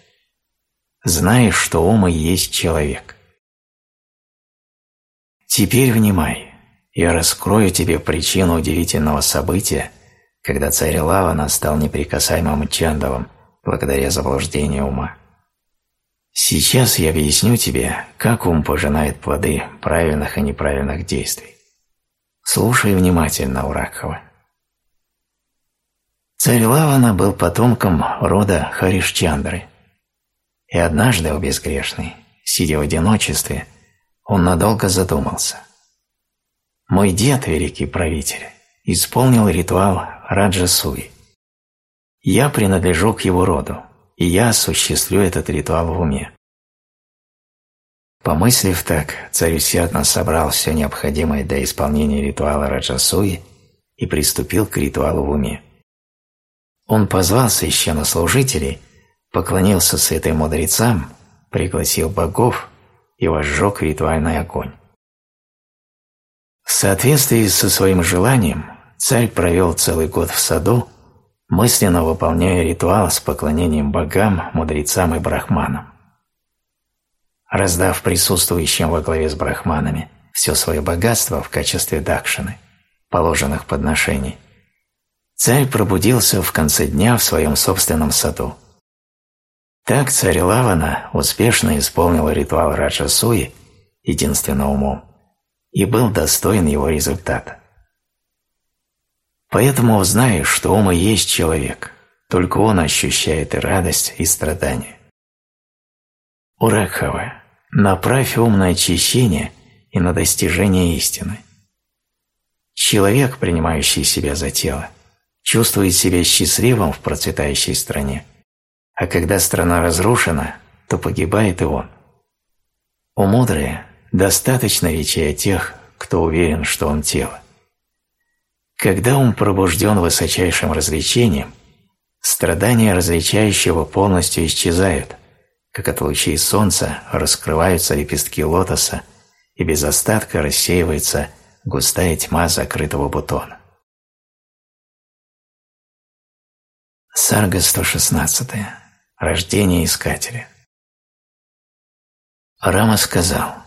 Знаешь, что ум и есть человек. Теперь внимай, я раскрою тебе причину удивительного события, когда царь Лавана стал неприкасаемым Чандовым благодаря заблуждению ума. Сейчас я объясню тебе, как ум пожинает плоды правильных и неправильных действий. Слушай внимательно, Уракхова. Царь Лавана был потомком рода Харишчандры. И однажды, о безгрешный, сидя в одиночестве, он надолго задумался. Мой дед, великий правитель, исполнил ритуал Раджасуи. Я принадлежу к его роду, и я осуществлю этот ритуал в уме. Помыслив так, царь усердно собрал все необходимое для исполнения ритуала Раджасуи и приступил к ритуалу в уме. Он позвал священнослужителей, поклонился святым мудрецам, пригласил богов и возжег ритуальный огонь. В соответствии со своим желанием царь провел целый год в саду, мысленно выполняя ритуал с поклонением богам, мудрецам и брахманам раздав присутствующим во главе с брахманами все свое богатство в качестве дакшины, положенных подношений, царь пробудился в конце дня в своем собственном саду. Так царь Лавана успешно исполнил ритуал Раджасуи, единственно умом, и был достоин его результата. Поэтому узнаешь, что ум и есть человек, только он ощущает и радость, и страдания. Уракхава, направь ум на очищение и на достижение истины. Человек, принимающий себя за тело, чувствует себя счастливым в процветающей стране, а когда страна разрушена, то погибает и он. У мудрые достаточно речей о тех, кто уверен, что он тело. Когда ум пробужден высочайшим развлечением, страдания различающего полностью исчезают – как от лучей солнца раскрываются лепестки лотоса и без остатка рассеивается густая тьма закрытого бутона. Сарга 116. Рождение Искателя. Рама сказал,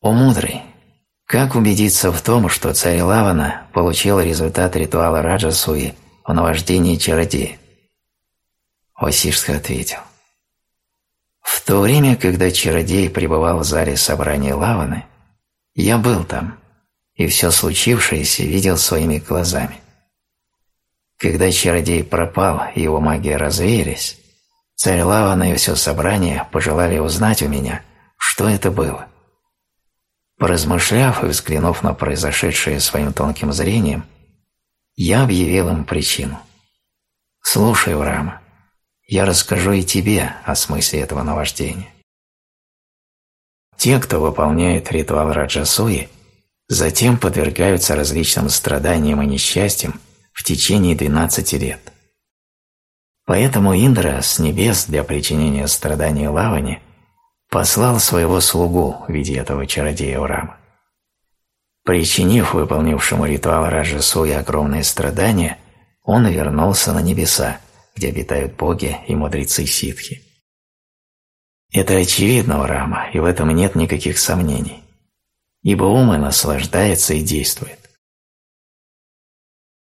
«О мудрый, Как убедиться в том, что царь Лавана получил результат ритуала Раджасуи в наваждении чародея? Васиштха ответил. В то время, когда чародей пребывал в зале собрания Лаваны, я был там и все случившееся видел своими глазами. Когда чародей пропал и его магия развеялись, царь Лавана и все собрание пожелали узнать у меня, что это было. Поразмышляв и взглянув на произошедшее своим тонким зрением, я объявил им причину. «Слушай, Врама, я расскажу и тебе о смысле этого наваждения». Те, кто выполняет ритуал Раджасуи, затем подвергаются различным страданиям и несчастьям в течение 12 лет. Поэтому Индра с небес для причинения страданий Лавани послал своего слугу в виде этого чародея Урама. Причинив выполнившему ритуал Раджасуи огромные страдания, он вернулся на небеса, где обитают боги и мудрецы ситхи. Это очевидно, Урама, и в этом нет никаких сомнений, ибо ум и наслаждается и действует.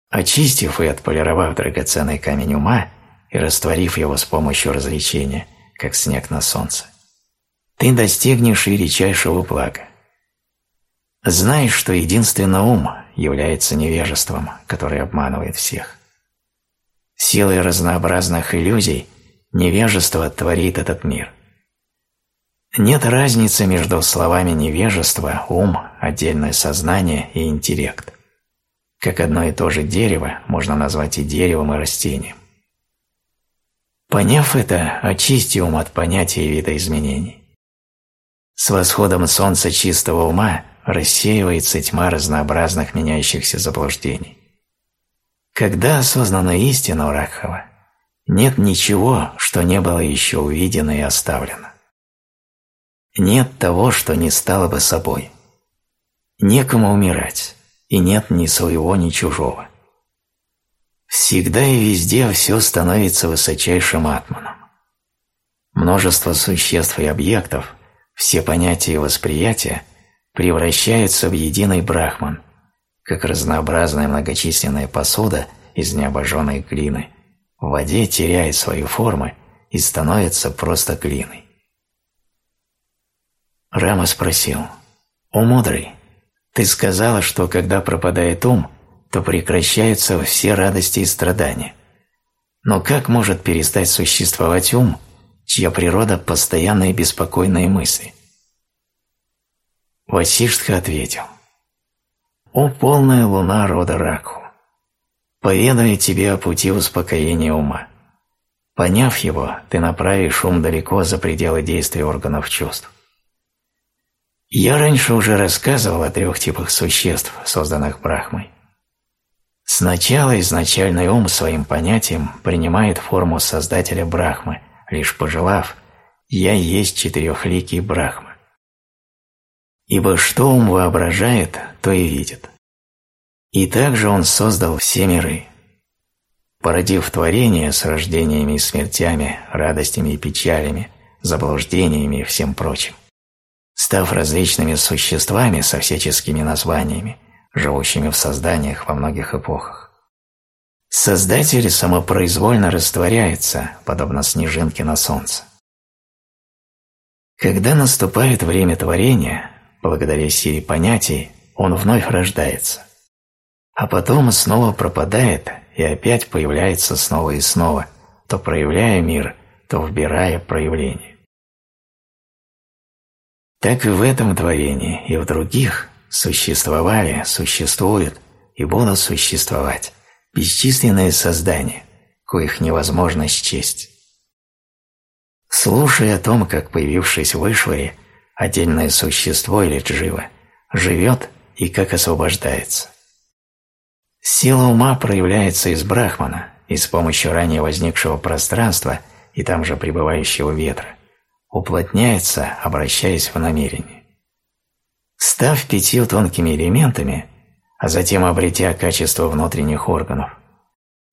Очистив и отполировав драгоценный камень ума и растворив его с помощью развлечения, как снег на солнце, ты достигнешь величайшего блага. Знай, что единственно ум является невежеством, который обманывает всех. Силой разнообразных иллюзий невежество творит этот мир. Нет разницы между словами невежество, ум, отдельное сознание и интеллект – как одно и то же дерево можно назвать и деревом, и растением. Поняв это, очисти ум от понятия и видоизменений. С восходом солнца чистого ума рассеивается тьма разнообразных меняющихся заблуждений. Когда осознана истина у Ракхава, нет ничего, что не было еще увидено и оставлено. Нет того, что не стало бы собой. Некому умирать и нет ни своего, ни чужого. Всегда и везде все становится высочайшим атманом. Множество существ и объектов, все понятия и восприятия превращаются в единый брахман, как разнообразная многочисленная посуда из необожженной глины в воде теряет свои формы и становится просто глиной. Рама спросил, «О мудрый, ты сказала, что когда пропадает ум, то прекращаются все радости и страдания. Но как может перестать существовать ум, чья природа – постоянные беспокойные мысли? Васиштха ответил. «О полная луна рода Ракху! Поведаю тебе о пути успокоения ума. Поняв его, ты направишь ум далеко за пределы действия органов чувств. Я раньше уже рассказывал о трех типах существ, созданных Брахмой. Сначала изначальный ум своим понятием принимает форму создателя Брахмы, лишь пожелав «Я есть четырехликий Брахма». Ибо что ум воображает, то и видит. И также он создал все миры. Породив творение с рождениями и смертями, радостями и печалями, заблуждениями и всем прочим став различными существами со всяческими названиями, живущими в созданиях во многих эпохах. Создатель самопроизвольно растворяется, подобно снежинке на солнце. Когда наступает время творения, благодаря силе понятий, он вновь рождается, а потом снова пропадает и опять появляется снова и снова, то проявляя мир, то вбирая проявление. Так и в этом творении, и в других существовали, существуют и будут существовать бесчисленные создания, коих невозможно счесть. Слушая о том, как появившись в Ишваре, отдельное существо или джива живет и как освобождается. Сила ума проявляется из брахмана и с помощью ранее возникшего пространства и там же пребывающего ветра уплотняется, обращаясь в намерение. Став пятью тонкими элементами, а затем обретя качество внутренних органов,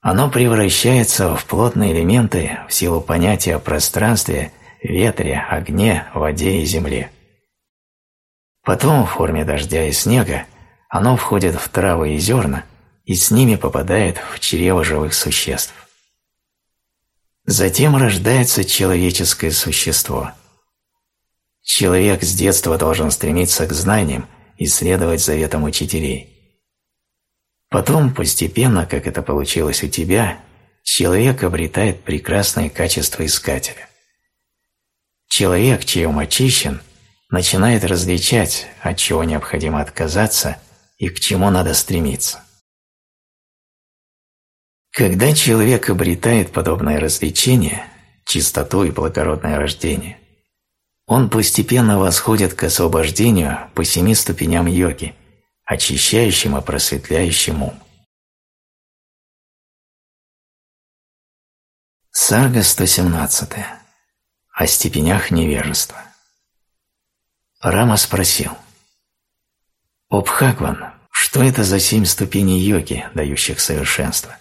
оно превращается в плотные элементы в силу понятия о пространстве, ветре, огне, воде и земле. Потом в форме дождя и снега оно входит в травы и зерна и с ними попадает в чрево живых существ. Затем рождается человеческое существо. Человек с детства должен стремиться к знаниям и следовать заветам учителей. Потом, постепенно, как это получилось у тебя, человек обретает прекрасные качества искателя. Человек, чей ум очищен, начинает различать, от чего необходимо отказаться и к чему надо стремиться. Когда человек обретает подобное развлечение, чистоту и благородное рождение, он постепенно восходит к освобождению по семи ступеням йоги, очищающим и просветляющим ум. Сарга 117. О степенях невежества. Рама спросил. «О Бхагван, что это за семь ступеней йоги, дающих совершенство?»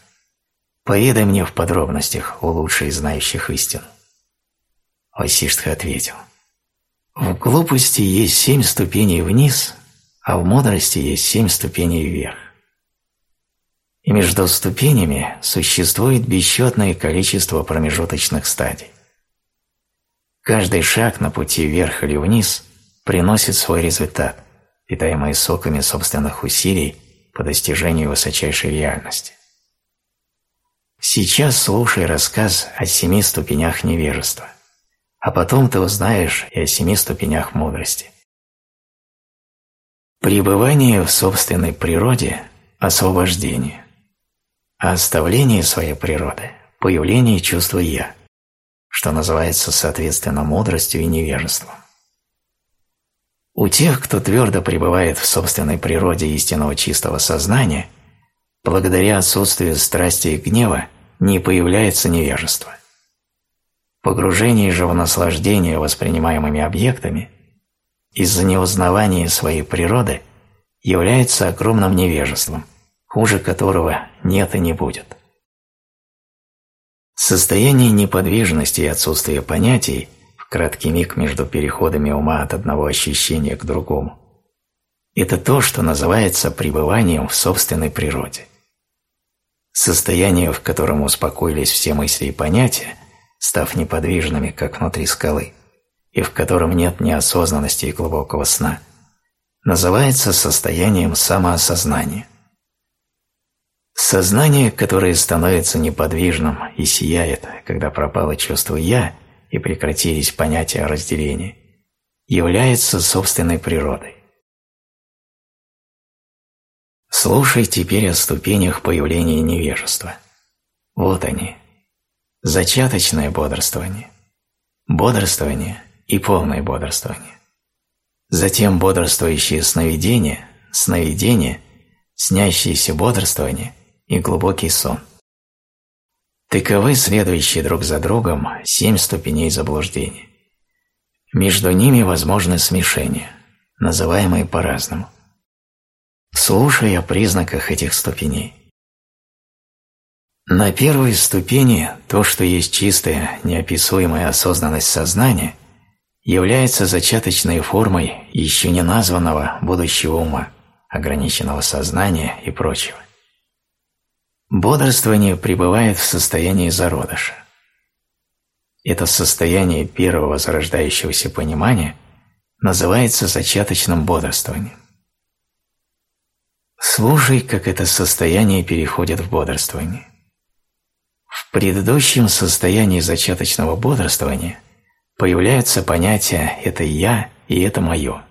Поведай мне в подробностях, у лучших знающих истину. Васиштха ответил. В глупости есть семь ступеней вниз, а в мудрости есть семь ступеней вверх. И между ступенями существует бесчетное количество промежуточных стадий. Каждый шаг на пути вверх или вниз приносит свой результат, питаемый соками собственных усилий по достижению высочайшей реальности. Сейчас слушай рассказ о семи ступенях невежества, а потом ты узнаешь и о семи ступенях мудрости. Пребывание в собственной природе – освобождение, а оставление своей природы – появление чувства «я», что называется соответственно мудростью и невежеством. У тех, кто твердо пребывает в собственной природе истинного чистого сознания – благодаря отсутствию страсти и гнева не появляется невежество. Погружение же в наслаждение воспринимаемыми объектами из-за неузнавания своей природы является огромным невежеством, хуже которого нет и не будет. Состояние неподвижности и отсутствия понятий в краткий миг между переходами ума от одного ощущения к другому – это то, что называется пребыванием в собственной природе – Состояние, в котором успокоились все мысли и понятия, став неподвижными, как внутри скалы, и в котором нет неосознанности и глубокого сна, называется состоянием самоосознания. Сознание, которое становится неподвижным и сияет, когда пропало чувство «я» и прекратились понятия о разделении, является собственной природой. Слушай теперь о ступенях появления невежества. Вот они. Зачаточное бодрствование, бодрствование и полное бодрствование. Затем бодрствующее сновидение, сновидение, снящееся бодрствование и глубокий сон. Таковы следующие друг за другом семь ступеней заблуждения. Между ними возможны смешения, называемые по-разному. Слушай о признаках этих ступеней. На первой ступени то, что есть чистая, неописуемая осознанность сознания, является зачаточной формой еще не названного будущего ума, ограниченного сознания и прочего. Бодрствование пребывает в состоянии зародыша. Это состояние первого зарождающегося понимания называется зачаточным бодрствованием. Слушай, как это состояние переходит в бодрствование. В предыдущем состоянии зачаточного бодрствования появляются понятия «это я» и «это мое».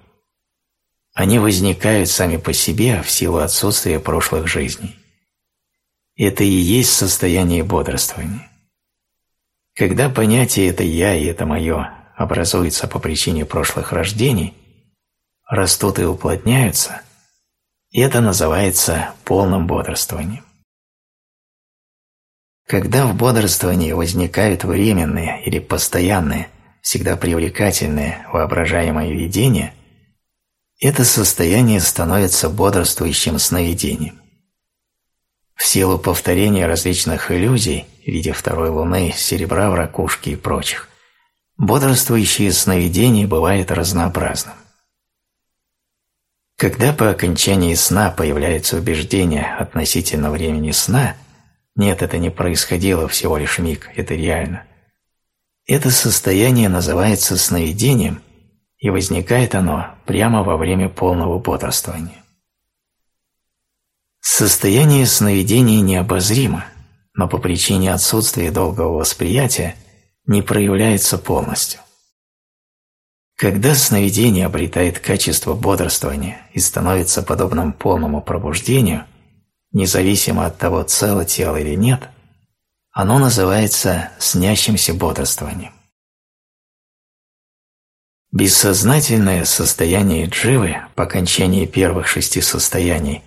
Они возникают сами по себе в силу отсутствия прошлых жизней. Это и есть состояние бодрствования. Когда понятие «это я» и «это мое» образуется по причине прошлых рождений, растут и уплотняются, это называется полным бодрствованием. Когда в бодрствовании возникают временные или постоянные, всегда привлекательные воображаемые видения, это состояние становится бодрствующим сновидением. В силу повторения различных иллюзий в виде второй луны, серебра в ракушке и прочих, бодрствующее сновидение бывает разнообразным. Когда по окончании сна появляется убеждение относительно времени сна, нет, это не происходило всего лишь миг, это реально. Это состояние называется сновидением, и возникает оно прямо во время полного бодрствования. Состояние сновидения необозримо, но по причине отсутствия долгого восприятия не проявляется полностью. Когда сновидение обретает качество бодрствования и становится подобным полному пробуждению, независимо от того, цело тело или нет, оно называется снящимся бодрствованием. Бессознательное состояние дживы по окончании первых шести состояний,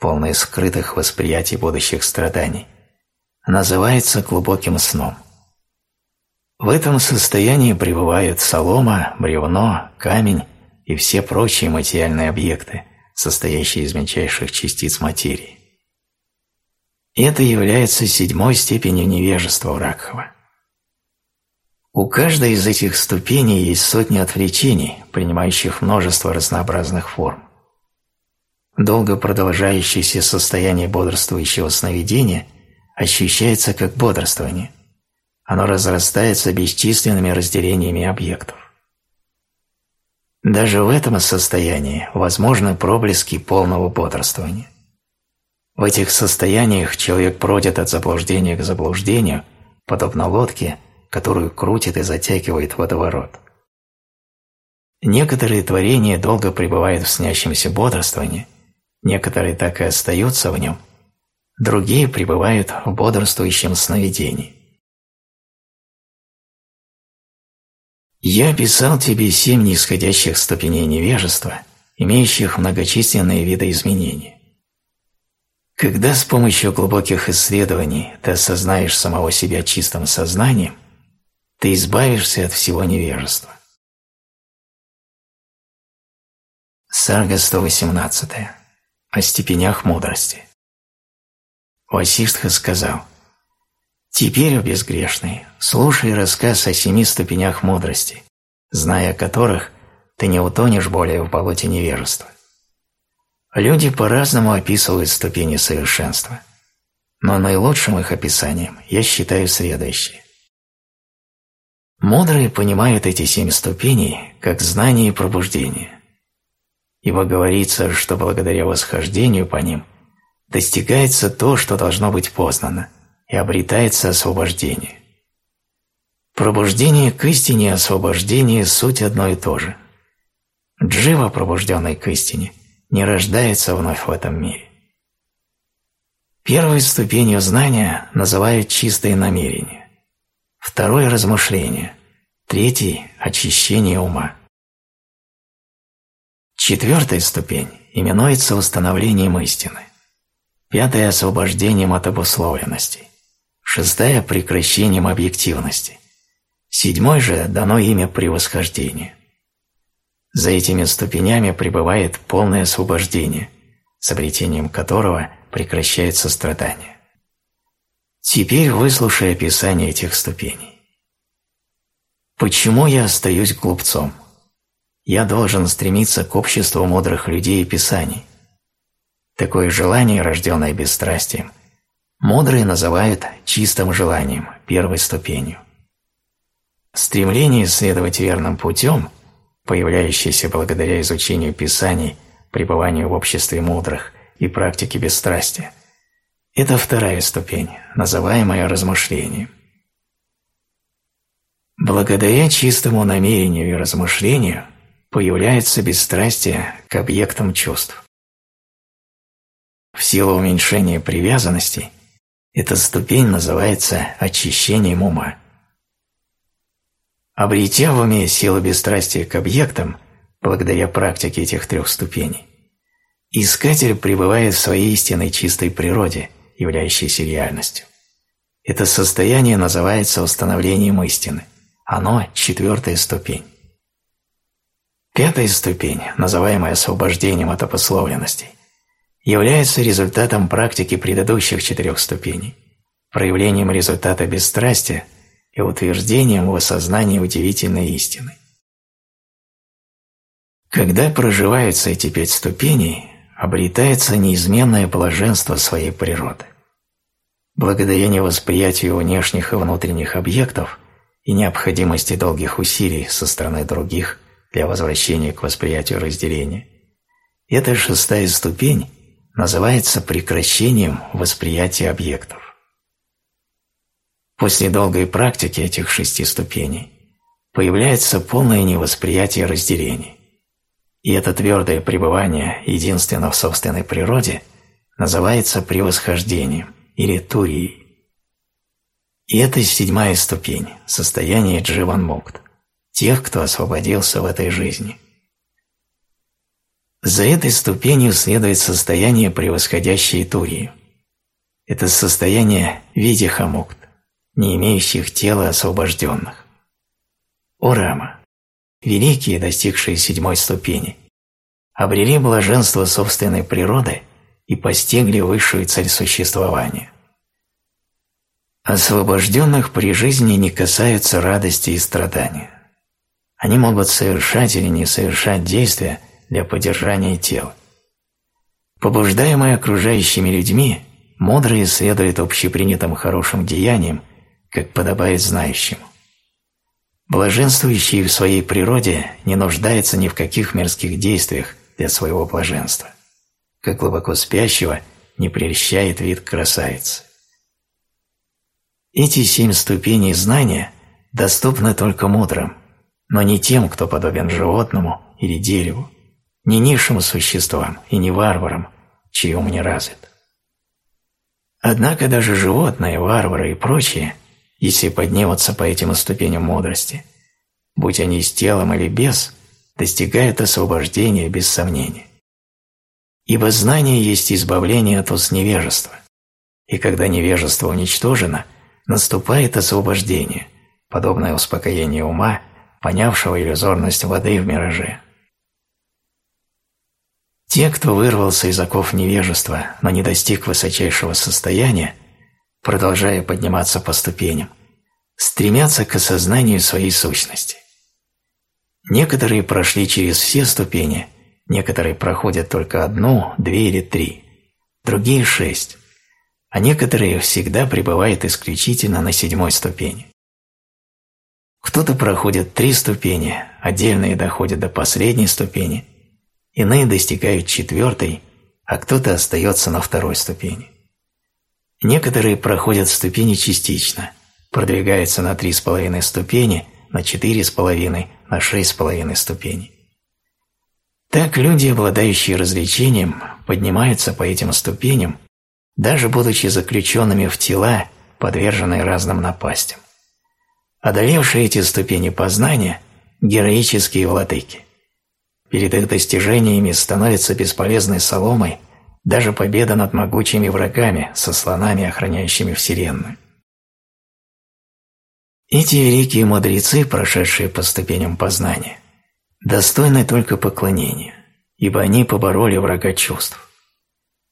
полное скрытых восприятий будущих страданий, называется глубоким сном – в этом состоянии пребывают солома, бревно, камень и все прочие материальные объекты, состоящие из мельчайших частиц материи. Это является седьмой степенью невежества у Ракхова. У каждой из этих ступеней есть сотни отвлечений, принимающих множество разнообразных форм. Долго продолжающееся состояние бодрствующего сновидения ощущается как бодрствование – оно разрастается бесчисленными разделениями объектов. Даже в этом состоянии возможны проблески полного бодрствования. В этих состояниях человек бродит от заблуждения к заблуждению, подобно лодке, которую крутит и затягивает водоворот. Некоторые творения долго пребывают в снящемся бодрствовании, некоторые так и остаются в нем, другие пребывают в бодрствующем сновидении. Я описал тебе семь нисходящих ступеней невежества, имеющих многочисленные виды изменений. Когда с помощью глубоких исследований ты осознаешь самого себя чистым сознанием, ты избавишься от всего невежества. Сарга 118. О степенях мудрости. Васиштха сказал – Теперь, о безгрешный, слушай рассказ о семи ступенях мудрости, зная которых ты не утонешь более в болоте невежества. Люди по-разному описывают ступени совершенства, но наилучшим их описанием я считаю следующее. Мудрые понимают эти семь ступеней как знание и пробуждение, ибо говорится, что благодаря восхождению по ним достигается то, что должно быть познано – и обретается освобождение. Пробуждение к истине и освобождение – суть одно и то же. Джива, пробужденный к истине, не рождается вновь в этом мире. Первой ступенью знания называют чистое намерение, второй – размышление, третий – очищение ума. Четвертая ступень именуется установлением истины, пятая – освобождением от обусловленностей, шестая – прекращением объективности, седьмой же дано имя превосхождения. За этими ступенями пребывает полное освобождение, с обретением которого прекращается страдание. Теперь выслушай описание этих ступеней. Почему я остаюсь глупцом? Я должен стремиться к обществу мудрых людей и писаний. Такое желание, рожденное бесстрастием – Мудрые называют чистым желанием, первой ступенью. Стремление следовать верным путем, появляющееся благодаря изучению Писаний, пребыванию в обществе мудрых и практике бесстрастия, это вторая ступень, называемая размышлением. Благодаря чистому намерению и размышлению появляется бесстрастие к объектам чувств. В силу уменьшения привязанностей – эта ступень называется очищением ума. Обретя в уме силу бесстрастия к объектам, благодаря практике этих трех ступеней, искатель пребывает в своей истинной чистой природе, являющейся реальностью. Это состояние называется установлением истины. Оно – четвертая ступень. Пятая ступень, называемая освобождением от опословленностей, является результатом практики предыдущих четырех ступеней, проявлением результата бесстрастия и утверждением в осознании удивительной истины. Когда проживаются эти пять ступеней, обретается неизменное блаженство своей природы. Благодаря невосприятию внешних и внутренних объектов и необходимости долгих усилий со стороны других для возвращения к восприятию разделения, эта шестая ступень называется прекращением восприятия объектов. После долгой практики этих шести ступеней появляется полное невосприятие разделений. И это твердое пребывание единственно в собственной природе называется превосхождением или турией. И это седьмая ступень, состояние дживан мукт, тех, кто освободился в этой жизни. За этой ступенью следует состояние, превосходящее турию. Это состояние видихамукт, не имеющих тела освобожденных. О Рама! Великие, достигшие седьмой ступени, обрели блаженство собственной природы и постигли высшую цель существования. Освобожденных при жизни не касаются радости и страдания. Они могут совершать или не совершать действия для поддержания тела. Побуждаемые окружающими людьми, мудрые следуют общепринятым хорошим деяниям, как подобает знающему. Блаженствующий в своей природе не нуждается ни в каких мирских действиях для своего блаженства, как глубоко спящего не прельщает вид красавицы. Эти семь ступеней знания доступны только мудрым, но не тем, кто подобен животному или дереву, не низшим существам и не варварам, чей ум не развит. Однако даже животные, варвары и прочие – если поднимутся по этим ступеням мудрости, будь они с телом или без, достигают освобождения без сомнения. Ибо знание есть избавление от уст невежества, и когда невежество уничтожено, наступает освобождение, подобное успокоению ума, понявшего иллюзорность воды в мираже. Те, кто вырвался из оков невежества, но не достиг высочайшего состояния, продолжая подниматься по ступеням, стремятся к осознанию своей сущности. Некоторые прошли через все ступени, некоторые проходят только одну, две или три, другие – шесть, а некоторые всегда пребывают исключительно на седьмой ступени. Кто-то проходит три ступени, отдельные доходят до последней ступени, иные достигают четвертой, а кто-то остается на второй ступени. Некоторые проходят ступени частично, продвигаются на три с половиной ступени, на четыре с половиной, на шесть с половиной ступеней. Так люди, обладающие развлечением, поднимаются по этим ступеням, даже будучи заключенными в тела, подверженные разным напастям. Одолевшие эти ступени познания – героические владыки. Перед их достижениями становятся бесполезной соломой – даже победа над могучими врагами со слонами, охраняющими Вселенную. Эти великие мудрецы, прошедшие по ступеням познания, достойны только поклонения, ибо они побороли врага чувств.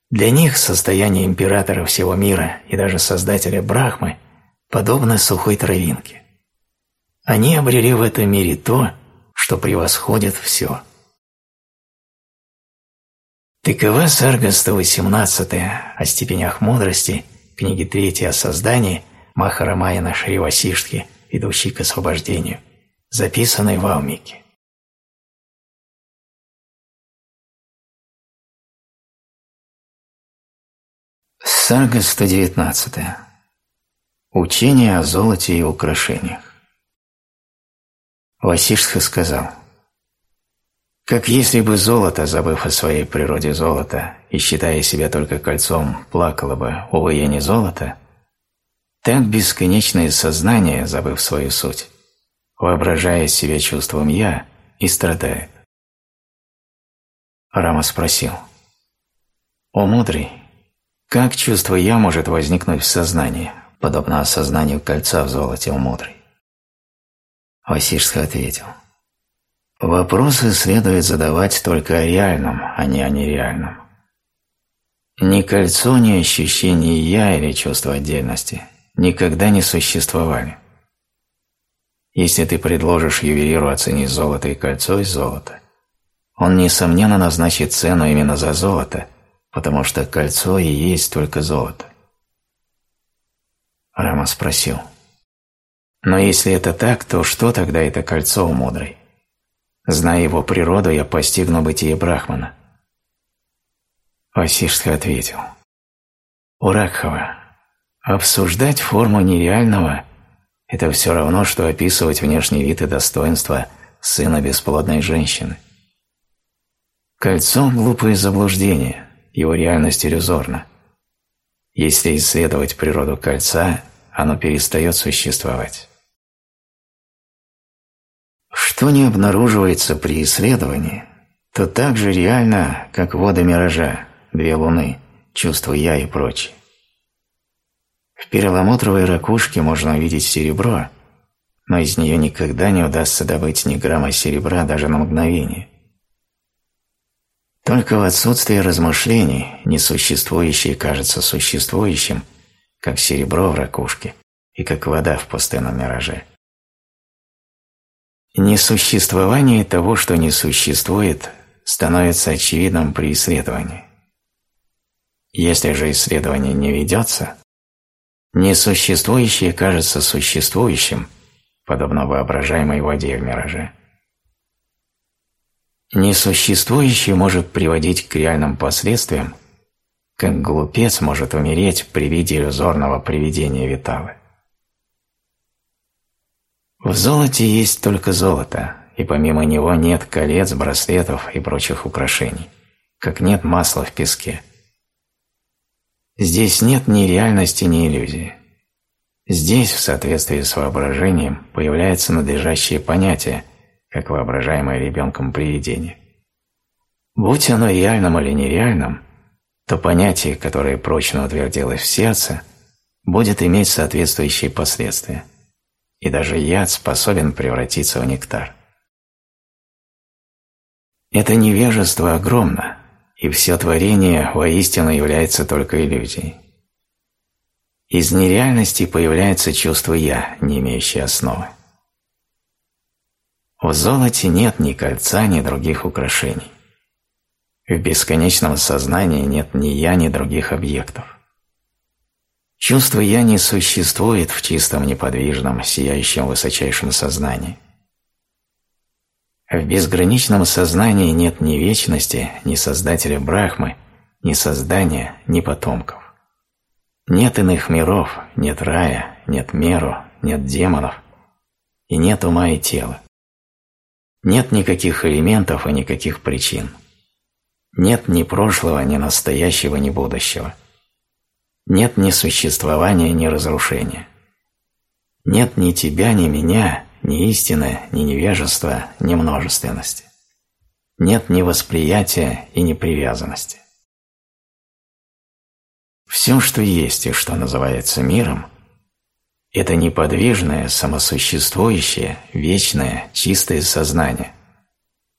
Для них состояние императора всего мира и даже создателя Брахмы подобно сухой травинке. Они обрели в этом мире то, что превосходит все – Такова сарга 118 о степенях мудрости, книги 3 о создании Махарамаяна Шривасиштхи, идущей к освобождению, записанной в Алмике. Сарга 119. Учение о золоте и украшениях. Васиштха сказал – как если бы золото, забыв о своей природе золота и считая себя только кольцом, плакало бы «Увы, я не золото», так бесконечное сознание, забыв свою суть, воображая себя чувством «я» и страдает. Рама спросил, «О мудрый, как чувство «я» может возникнуть в сознании, подобно осознанию кольца в золоте у мудрой?» Васишска ответил, Вопросы следует задавать только о реальном, а не о нереальном. Ни кольцо, ни ощущение «я» или чувство отдельности никогда не существовали. Если ты предложишь ювелиру оценить золото и кольцо из золота, он, несомненно, назначит цену именно за золото, потому что кольцо и есть только золото. Рама спросил, «Но если это так, то что тогда это кольцо у? Зная его природу, я постигну бытие Брахмана». Васиштха ответил, «Уракхава, обсуждать форму нереального – это все равно, что описывать внешний вид и достоинство сына бесплодной женщины. Кольцо – глупое заблуждение, его реальность иллюзорна. Если исследовать природу кольца, оно перестает существовать. Что не обнаруживается при исследовании, то так же реально, как воды миража, две луны, чувство «я» и прочее. В перламутровой ракушке можно увидеть серебро, но из нее никогда не удастся добыть ни грамма серебра даже на мгновение. Только в отсутствии размышлений несуществующее кажется существующим, как серебро в ракушке и как вода в пустынном мираже. Несуществование того, что не существует, становится очевидным при исследовании. Если же исследование не ведется, несуществующее кажется существующим, подобно воображаемой воде в мираже. Несуществующее может приводить к реальным последствиям, как глупец может умереть при виде иллюзорного привидения Виталы. В золоте есть только золото, и помимо него нет колец, браслетов и прочих украшений, как нет масла в песке. Здесь нет ни реальности, ни иллюзии. Здесь, в соответствии с воображением, появляется надлежащее понятие, как воображаемое ребенком привидение. Будь оно реальным или нереальным, то понятие, которое прочно утвердилось в сердце, будет иметь соответствующие последствия, и даже яд способен превратиться в нектар. Это невежество огромно, и все творение воистину является только иллюзией. Из нереальности появляется чувство «я», не имеющее основы. В золоте нет ни кольца, ни других украшений. В бесконечном сознании нет ни «я», ни других объектов. Чувство «я» не существует в чистом, неподвижном, сияющем высочайшем сознании. В безграничном сознании нет ни вечности, ни Создателя Брахмы, ни создания, ни потомков. Нет иных миров, нет рая, нет меру, нет демонов, и нет ума и тела. Нет никаких элементов и никаких причин. Нет ни прошлого, ни настоящего, ни будущего. Нет ни существования, ни разрушения. Нет ни тебя, ни меня, ни истины, ни невежества, ни множественности. Нет ни восприятия и ни привязанности. Все, что есть и что называется миром – это неподвижное, самосуществующее, вечное, чистое сознание,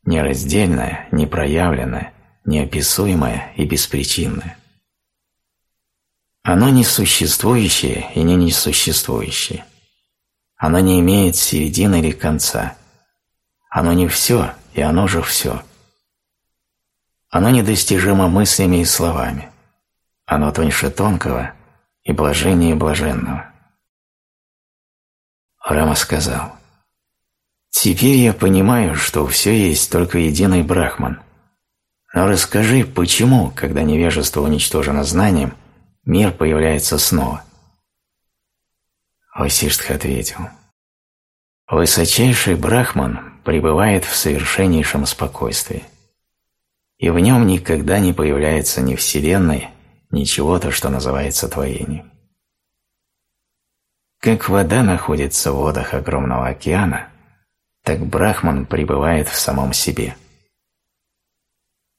нераздельное, непроявленное, неописуемое и беспричинное. Оно не существующее и не несуществующее. Оно не имеет середины или конца. Оно не все, и оно же все. Оно недостижимо мыслями и словами. Оно тоньше тонкого и блажение блаженного. Рама сказал, «Теперь я понимаю, что все есть только единый Брахман. Но расскажи, почему, когда невежество уничтожено знанием, мир появляется снова?» Васиштха ответил, «Высочайший Брахман пребывает в совершеннейшем спокойствии, и в нем никогда не появляется ни Вселенной, ни чего-то, что называется творением. Как вода находится в водах огромного океана, так Брахман пребывает в самом себе.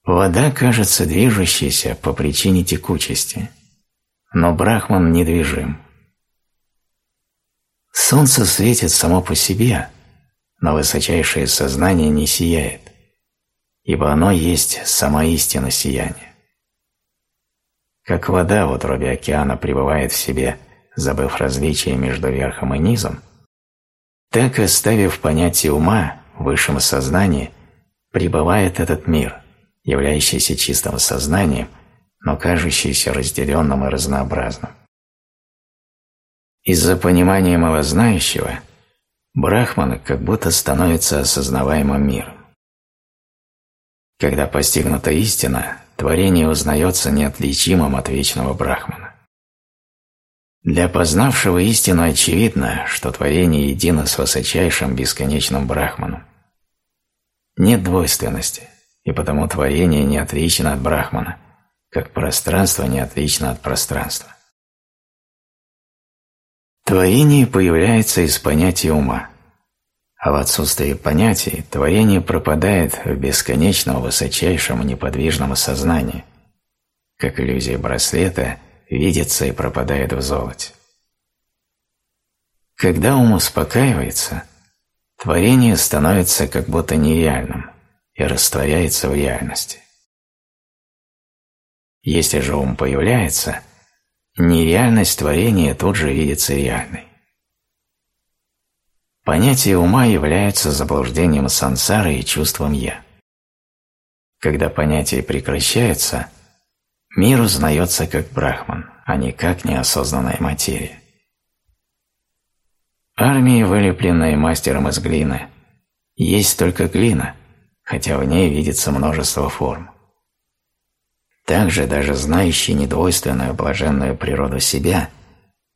Вода кажется движущейся по причине текучести, но Брахман недвижим. Солнце светит само по себе, но высочайшее сознание не сияет, ибо оно есть сама истина сияния. Как вода в утробе океана пребывает в себе – забыв различие между верхом и низом, так, оставив понятие ума, высшем сознании, пребывает этот мир, являющийся чистым сознанием, но кажущийся разделенным и разнообразным. Из-за понимания малознающего Брахман как будто становится осознаваемым миром. Когда постигнута истина, творение узнается неотличимым от вечного Брахмана. Для познавшего истину очевидно, что творение едино с высочайшим бесконечным Брахманом. Нет двойственности, и потому творение не отлично от Брахмана, как пространство не отлично от пространства. Творение появляется из понятия ума, а в отсутствии понятий творение пропадает в бесконечном высочайшем неподвижном сознании, как иллюзия браслета видится и пропадает в золоте. Когда ум успокаивается, творение становится как будто нереальным и растворяется в реальности. Если же ум появляется, нереальность творения тут же видится реальной. Понятие ума является заблуждением сансары и чувством «я». Когда понятие прекращается, мир узнается как брахман, а не как неосознанная материя. Армии, вылепленные мастером из глины, есть только глина, хотя в ней видится множество форм. Также даже знающий недвойственную блаженную природу себя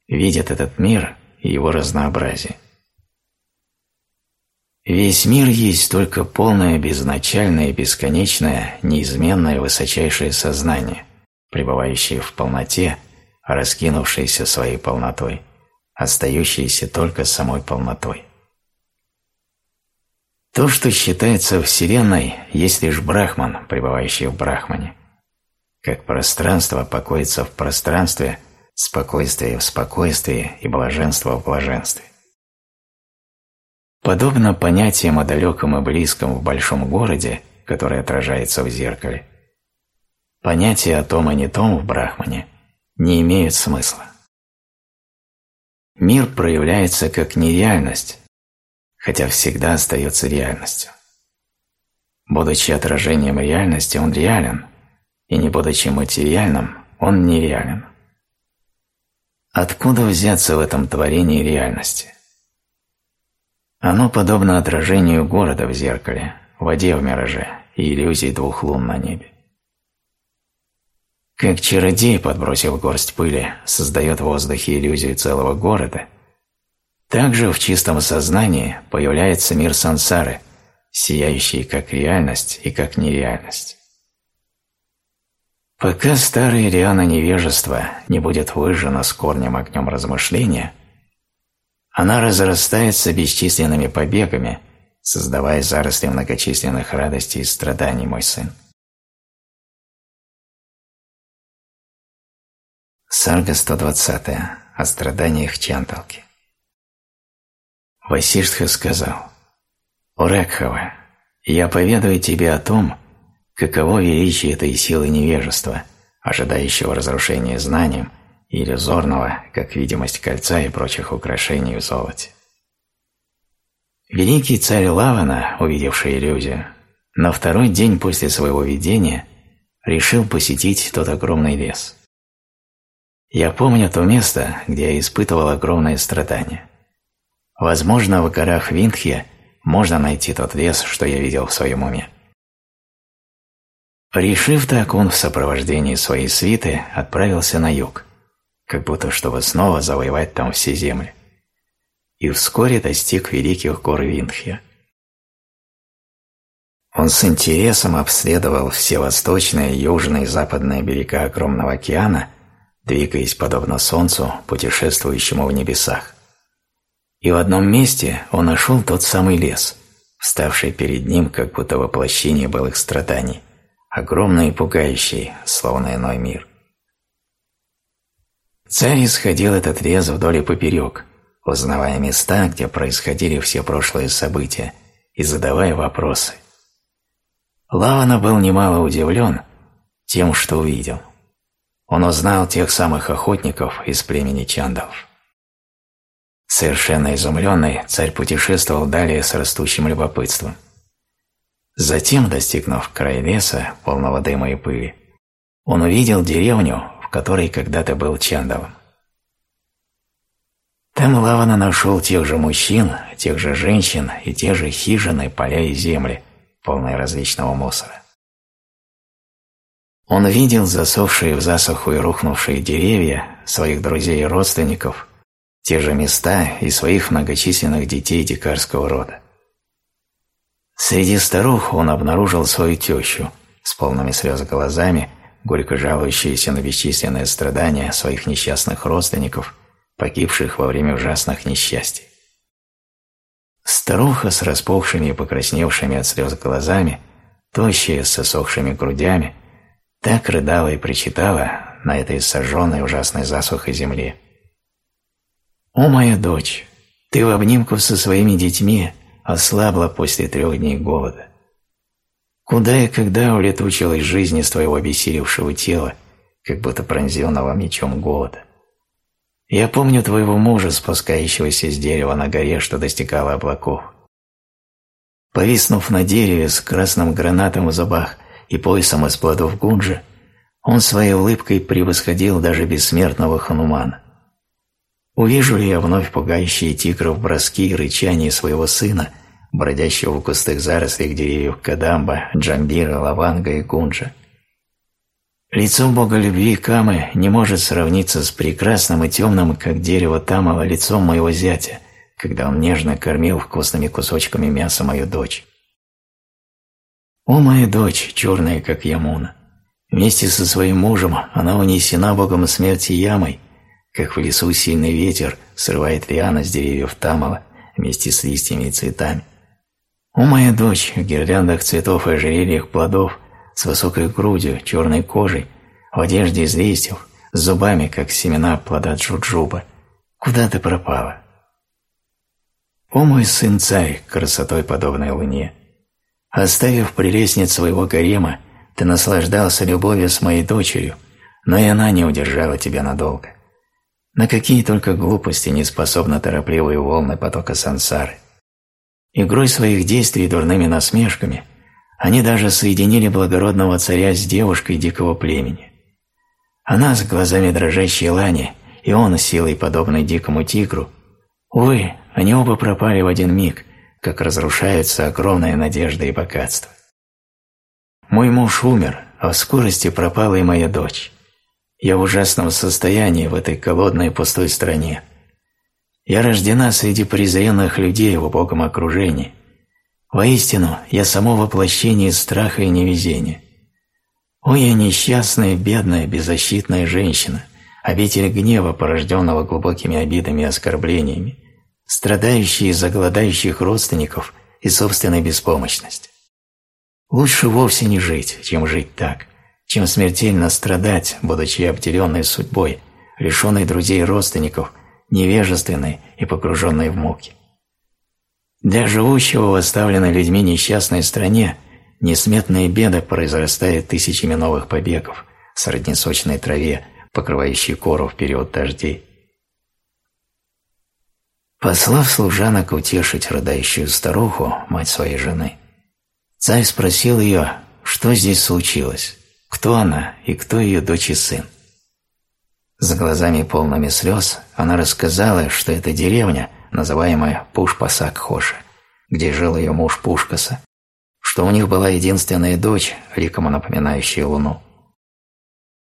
видит этот мир и его разнообразие. Весь мир есть только полное, безначальное, бесконечное, неизменное высочайшее сознание, пребывающее в полноте, раскинувшееся своей полнотой, остающееся только самой полнотой. То, что считается Вселенной, есть лишь Брахман, пребывающий в Брахмане. Как пространство покоится в пространстве, спокойствие в спокойствии и блаженство в блаженстве. Подобно понятиям о далеком и близком в большом городе, который отражается в зеркале, понятия о том и не том в Брахмане не имеют смысла. Мир проявляется как нереальность, хотя всегда остается реальностью. Будучи отражением реальности, он реален, и не будучи материальным, он нереален. Откуда взяться в этом творении реальности? Оно подобно отражению города в зеркале, воде в мираже и иллюзии двух лун на небе. Как чародей, подбросив горсть пыли, создает в воздухе иллюзию целого города, так же в чистом сознании появляется мир сансары, сияющий как реальность и как нереальность. Пока старая риана невежества не будет выжжена с корнем огнем размышления – она разрастается бесчисленными побегами, создавая заросли многочисленных радостей и страданий, мой сын. Сарга 120. О страданиях Чанталки. Васиштха сказал, «Урекхава, я поведаю тебе о том, каково величие этой силы невежества, ожидающего разрушения знанием, иллюзорного, как видимость кольца и прочих украшений в золоте. Великий царь Лавана, увидевший иллюзию, на второй день после своего видения решил посетить тот огромный лес. Я помню то место, где я испытывал огромное страдание. Возможно, в горах Виндхья можно найти тот лес, что я видел в своем уме. Решив так, он в сопровождении своей свиты отправился на юг, как будто чтобы снова завоевать там все земли. И вскоре достиг великих гор Виндхья. Он с интересом обследовал все восточные, южные и западные берега огромного океана, двигаясь подобно Солнцу, путешествующему в небесах. И в одном месте он нашел тот самый лес, вставший перед ним как будто воплощение былых страданий, огромный и пугающий, словно иной мир. Царь исходил этот лес вдоль и поперек, узнавая места, где происходили все прошлые события, и задавая вопросы. Лавана был немало удивлен тем, что увидел. Он узнал тех самых охотников из племени Чандалов. Совершенно изумленный, царь путешествовал далее с растущим любопытством. Затем, достигнув края леса, полного дыма и пыли, он увидел деревню, в которой когда-то был Чандалом. Там Лавана нашел тех же мужчин, тех же женщин и те же хижины, поля и земли, полные различного мусора. Он видел засохшие в засуху и рухнувшие деревья, своих друзей и родственников, те же места и своих многочисленных детей дикарского рода. Среди старух он обнаружил свою тещу с полными слез глазами, горько жалующуюся на бесчисленные страдания своих несчастных родственников – погибших во время ужасных несчастий. Старуха с распухшими и покрасневшими от слез глазами, тощая с сосохшими грудями, так рыдала и причитала на этой сожженной ужасной засухой земле. «О, моя дочь, ты в обнимку со своими детьми ослабла после трех дней голода. Куда и когда улетучилась жизнь из твоего обессилевшего тела, как будто пронзенного мечом голода? Я помню твоего мужа, спускающегося с дерева на горе, что достигало облаков. Повиснув на дереве с красным гранатом в зубах и поясом из плодов гунджи, он своей улыбкой превосходил даже бессмертного Ханумана. Увижу ли я вновь пугающие тигров броски и рычание своего сына, бродящего в густых зарослях деревьев Кадамба, Джамбира, Лаванга и Гунджа? Лицо бога любви Камы не может сравниться с прекрасным и темным, как дерево Тамала, лицом моего зятя, когда он нежно кормил вкусными кусочками мяса мою дочь. О, моя дочь, черная, как Ямуна! Вместе со своим мужем она унесена богом смерти ямой, как в лесу сильный ветер срывает лиана с деревьев Тамала вместе с листьями и цветами. О, моя дочь, в гирляндах цветов и ожерельях плодов – с высокой грудью, черной кожей, в одежде из листьев, с зубами, как семена плода джуджуба. Куда ты пропала? О мой сын царь, красотой подобной луне! Оставив прелестниц своего гарема, ты наслаждался любовью с моей дочерью, но и она не удержала тебя надолго. На какие только глупости не способны торопливые волны потока сансары. Игрой своих действий дурными насмешками – они даже соединили благородного царя с девушкой дикого племени. Она с глазами дрожащей лани, и он силой, подобной дикому тигру. Увы, они оба пропали в один миг, как разрушаются огромная надежда и богатство. Мой муж умер, а в скорости пропала и моя дочь. Я в ужасном состоянии в этой голодной пустой стране. Я рождена среди презренных людей в убогом окружении – Воистину, я само воплощение страха и невезения. О, я несчастная, бедная, беззащитная женщина, обитель гнева, порожденного глубокими обидами и оскорблениями, страдающая из-за голодающих родственников и собственной беспомощности. Лучше вовсе не жить, чем жить так, чем смертельно страдать, будучи обделенной судьбой, лишенной друзей и родственников, невежественной и погруженной в муки. Для живущего в оставленной людьми несчастной стране несметные беды произрастают тысячами новых побегов, сродни сочной траве, покрывающей кору в период дождей. Послав служанок утешить рыдающую старуху, мать своей жены, царь спросил ее, что здесь случилось, кто она и кто ее дочь и сын. С глазами полными слез она рассказала, что это деревня, называемая Пуш-Пасак-Хоша, где жил ее муж Пушкаса, что у них была единственная дочь, ликом напоминающая луну.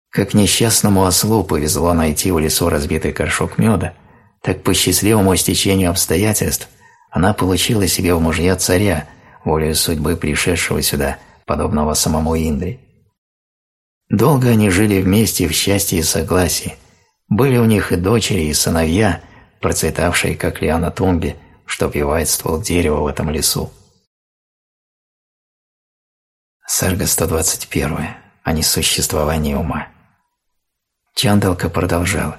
Как несчастному ослу повезло найти в лесу разбитый горшок меда, так по счастливому стечению обстоятельств она получила себе в мужья царя, волею судьбы пришедшего сюда, подобного самому Индре. Долго они жили вместе в счастье и согласии. Были у них и дочери, и сыновья, процветавшие, как лиана тумби, что обвивает ствол дерева в этом лесу. Сарга 121. О несуществовании ума. Чандалка продолжала.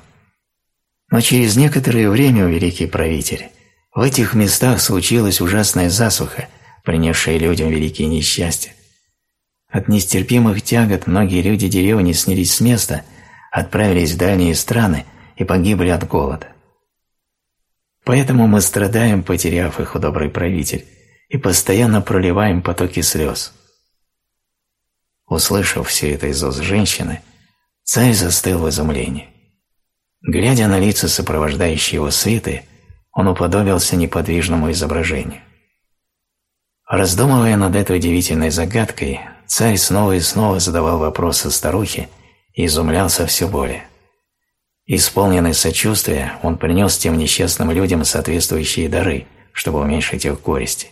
Но через некоторое время, великий правитель, в этих местах случилась ужасная засуха, принесшая людям великие несчастья. От нестерпимых тягот многие люди деревни снялись с места, отправились в дальние страны и погибли от голода. Поэтому мы страдаем, потеряв их, добрый правитель, и постоянно проливаем потоки слез. Услышав все это из уст женщины, царь застыл в изумлении. Глядя на лица сопровождающие его свиты, он уподобился неподвижному изображению. Раздумывая над этой удивительной загадкой, царь снова и снова задавал вопросы старухе и изумлялся все более. Исполненный сочувствия, он принес тем несчастным людям соответствующие дары, чтобы уменьшить их горести.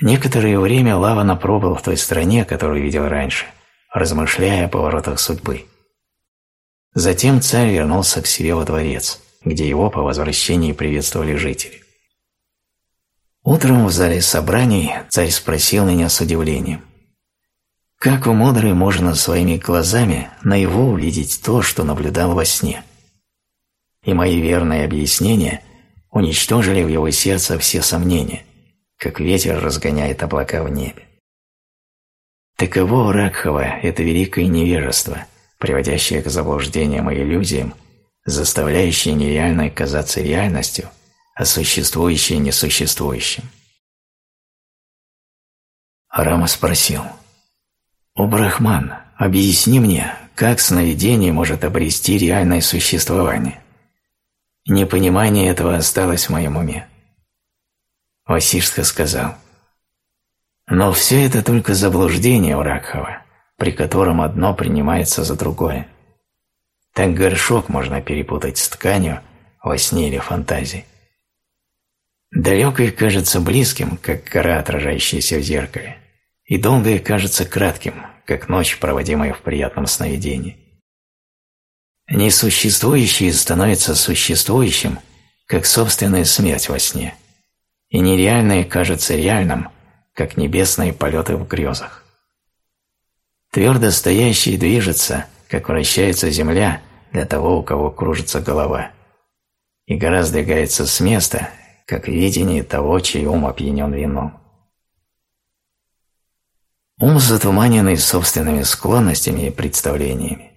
Некоторое время Лавана пробыл в той стране, которую видел раньше, размышляя о поворотах судьбы. Затем царь вернулся к себе во дворец, где его по возвращении приветствовали жители. Утром в зале собраний царь спросил меня с удивлением. Как у мудрый можно своими глазами наяву увидеть то, что наблюдал во сне? И мои верные объяснения уничтожили в его сердце все сомнения, как ветер разгоняет облака в небе. Таково у Ракхова это великое невежество, приводящее к заблуждениям и иллюзиям, заставляющее нереальное казаться реальностью, а существующее несуществующим. Рама спросил – «О, Брахман, объясни мне, как сновидение может обрести реальное существование?» Непонимание этого осталось в моем уме. Васишска сказал, «Но все это только заблуждение у Ракхова, при котором одно принимается за другое. Так горшок можно перепутать с тканью во сне или фантазии. Далекое кажется близким, как гора, отражающаяся в зеркале и долгое кажется кратким, как ночь, проводимая в приятном сновидении. Несуществующее становится существующим, как собственная смерть во сне, и нереальное кажется реальным, как небесные полеты в грезах. Твердо стоящий движется, как вращается земля для того, у кого кружится голова, и гора сдвигается с места, как видение того, чей ум опьянен вином. Ум затуманенный собственными склонностями и представлениями.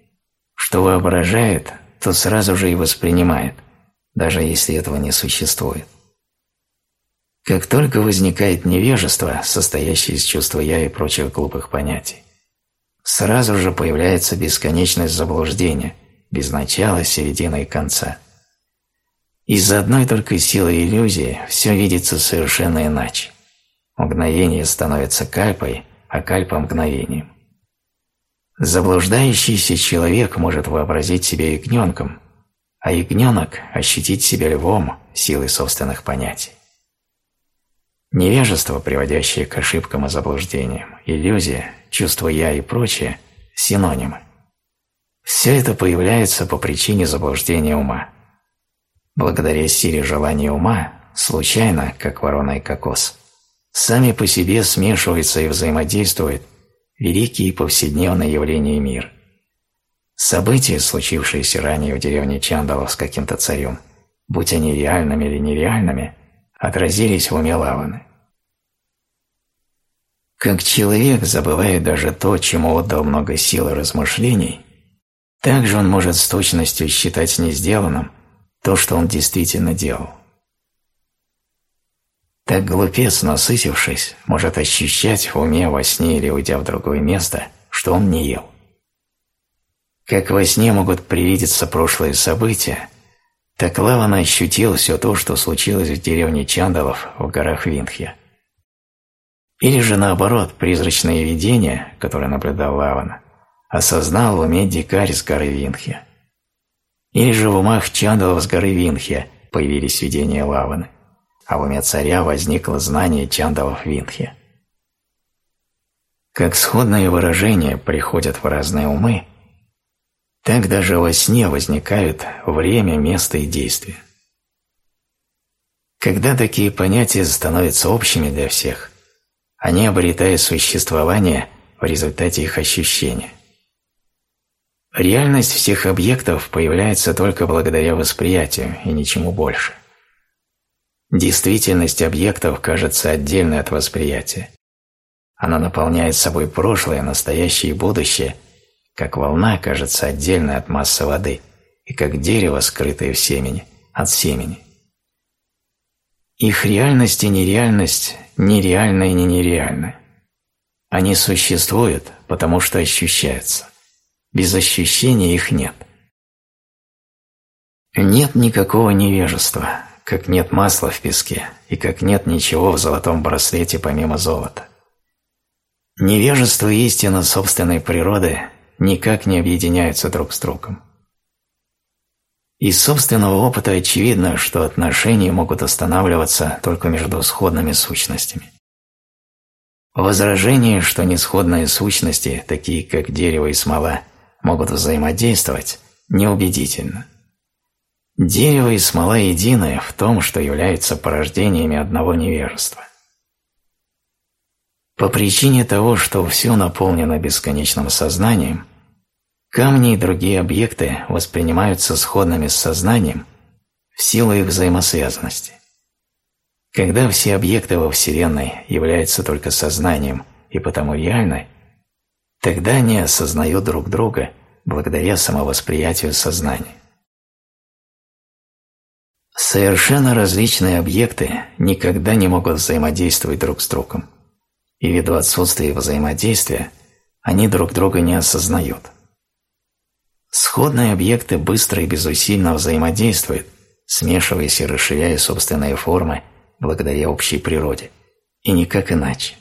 Что воображает, то сразу же и воспринимает, даже если этого не существует. Как только возникает невежество, состоящее из чувства «я» и прочих глупых понятий, сразу же появляется бесконечность заблуждения, без начала, середины и конца. Из-за одной только силы иллюзии все видится совершенно иначе. Мгновение становится кальпой, а кальпа мгновением. Заблуждающийся человек может вообразить себя ягненком, а ягненок ощутить себя львом силой собственных понятий. Невежество, приводящее к ошибкам и заблуждениям, иллюзия, чувство «я» и прочее – синонимы. Все это появляется по причине заблуждения ума. Благодаря силе желания ума, случайно, как ворона и кокос – сами по себе смешиваются и взаимодействуют великие повседневные явления мира. События, случившиеся ранее в деревне Чандалов с каким-то царем, будь они реальными или нереальными, отразились в уме Лаваны. Как человек забывает даже то, чему отдал много сил и размышлений, так же он может с точностью считать не сделанным то, что он действительно делал. Так глупец, насытившись, может ощущать в уме во сне или уйдя в другое место, что он не ел. Как во сне могут привидеться прошлые события, так Лавана ощутил все то, что случилось в деревне Чандалов в горах Винхья. Или же наоборот, призрачное видение, которое наблюдал Лавана, осознал в уме дикарь с горы Винхья. Или же в умах Чандалов с горы Винхья появились видения Лаваны а в уме царя возникло знание Чандалов Винхи. Как сходные выражения приходят в разные умы, так даже во сне возникают время, место и действие. Когда такие понятия становятся общими для всех, они обретают существование в результате их ощущения. Реальность всех объектов появляется только благодаря восприятию и ничему больше. Действительность объектов кажется отдельной от восприятия. Она наполняет собой прошлое, настоящее и будущее, как волна кажется отдельной от массы воды и как дерево, скрытое в семени, от семени. Их реальность и нереальность нереальны и не нереальны. Они существуют, потому что ощущаются. Без ощущения их нет. Нет никакого невежества, как нет масла в песке и как нет ничего в золотом браслете помимо золота. Невежество и истина собственной природы никак не объединяются друг с другом. Из собственного опыта очевидно, что отношения могут останавливаться только между сходными сущностями. Возражение, что несходные сущности, такие как дерево и смола, могут взаимодействовать, неубедительно. Дерево и смола едины в том, что являются порождениями одного невежества. По причине того, что все наполнено бесконечным сознанием, камни и другие объекты воспринимаются сходными с сознанием в силу их взаимосвязанности. Когда все объекты во Вселенной являются только сознанием и потому реальны, тогда они осознают друг друга благодаря самовосприятию сознания. Совершенно различные объекты никогда не могут взаимодействовать друг с другом, и ввиду отсутствия взаимодействия они друг друга не осознают. Сходные объекты быстро и безусильно взаимодействуют, смешиваясь и расширяя собственные формы благодаря общей природе, и никак иначе.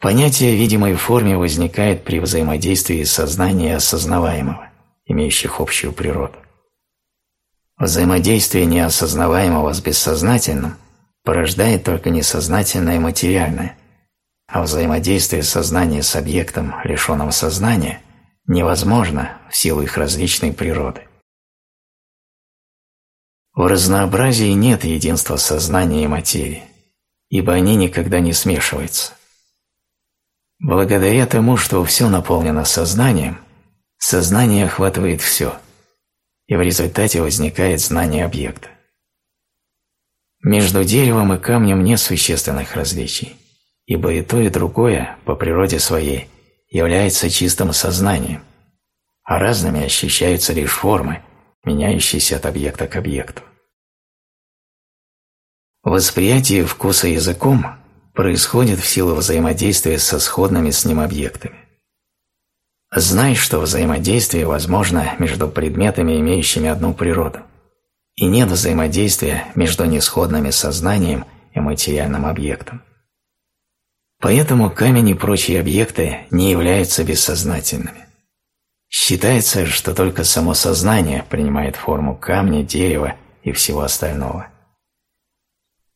Понятие видимой форме возникает при взаимодействии сознания и осознаваемого, имеющих общую природу. Взаимодействие неосознаваемого с бессознательным порождает только несознательное и материальное, а взаимодействие сознания с объектом, лишенным сознания, невозможно в силу их различной природы. В разнообразии нет единства сознания и материи, ибо они никогда не смешиваются. Благодаря тому, что все наполнено сознанием, сознание охватывает все – и в результате возникает знание объекта. Между деревом и камнем нет существенных различий, ибо и то, и другое по природе своей является чистым сознанием, а разными ощущаются лишь формы, меняющиеся от объекта к объекту. Восприятие вкуса языком происходит в силу взаимодействия со сходными с ним объектами. Знай, что взаимодействие возможно между предметами, имеющими одну природу, и нет взаимодействия между несходными сознанием и материальным объектом. Поэтому камень и прочие объекты не являются бессознательными. Считается, что только само сознание принимает форму камня, дерева и всего остального.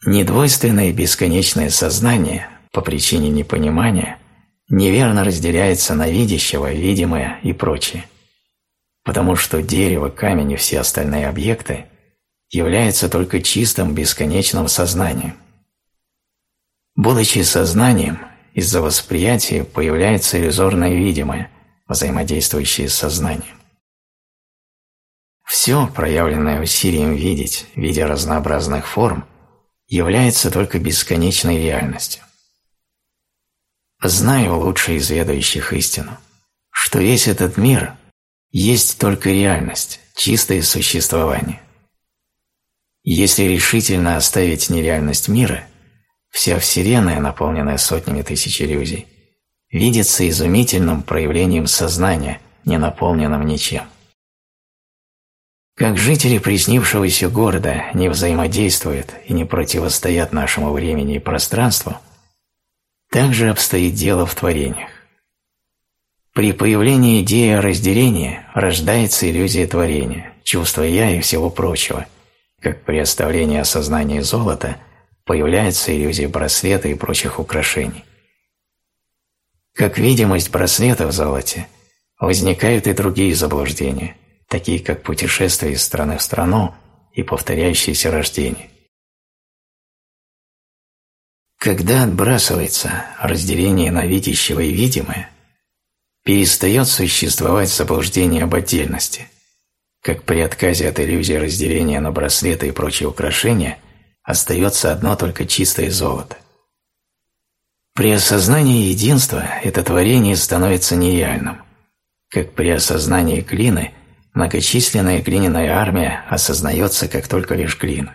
Недвойственное бесконечное сознание по причине непонимания – неверно разделяется на видящего, видимое и прочее, потому что дерево, камень и все остальные объекты являются только чистым бесконечным сознанием. Будучи сознанием, из-за восприятия появляется иллюзорное видимое, взаимодействующее с сознанием. Все, проявленное усилием видеть в виде разнообразных форм, является только бесконечной реальностью. Знаю лучше из ведающих истину, что весь этот мир есть только реальность, чистое существование. Если решительно оставить нереальность мира, вся Вселенная, наполненная сотнями тысяч иллюзий, видится изумительным проявлением сознания, не наполненным ничем. Как жители приснившегося города не взаимодействуют и не противостоят нашему времени и пространству – так же обстоит дело в творениях. При появлении идеи разделения рождается иллюзия творения, чувство «я» и всего прочего, как при оставлении осознания золота появляется иллюзия браслета и прочих украшений. Как видимость браслета в золоте, возникают и другие заблуждения, такие как путешествие из страны в страну и повторяющиеся рождения. Когда отбрасывается разделение на видящего и видимое, перестает существовать заблуждение об отдельности, как при отказе от иллюзии разделения на браслеты и прочие украшения остается одно только чистое золото. При осознании единства это творение становится нереальным, как при осознании глины многочисленная глиняная армия осознается как только лишь глина.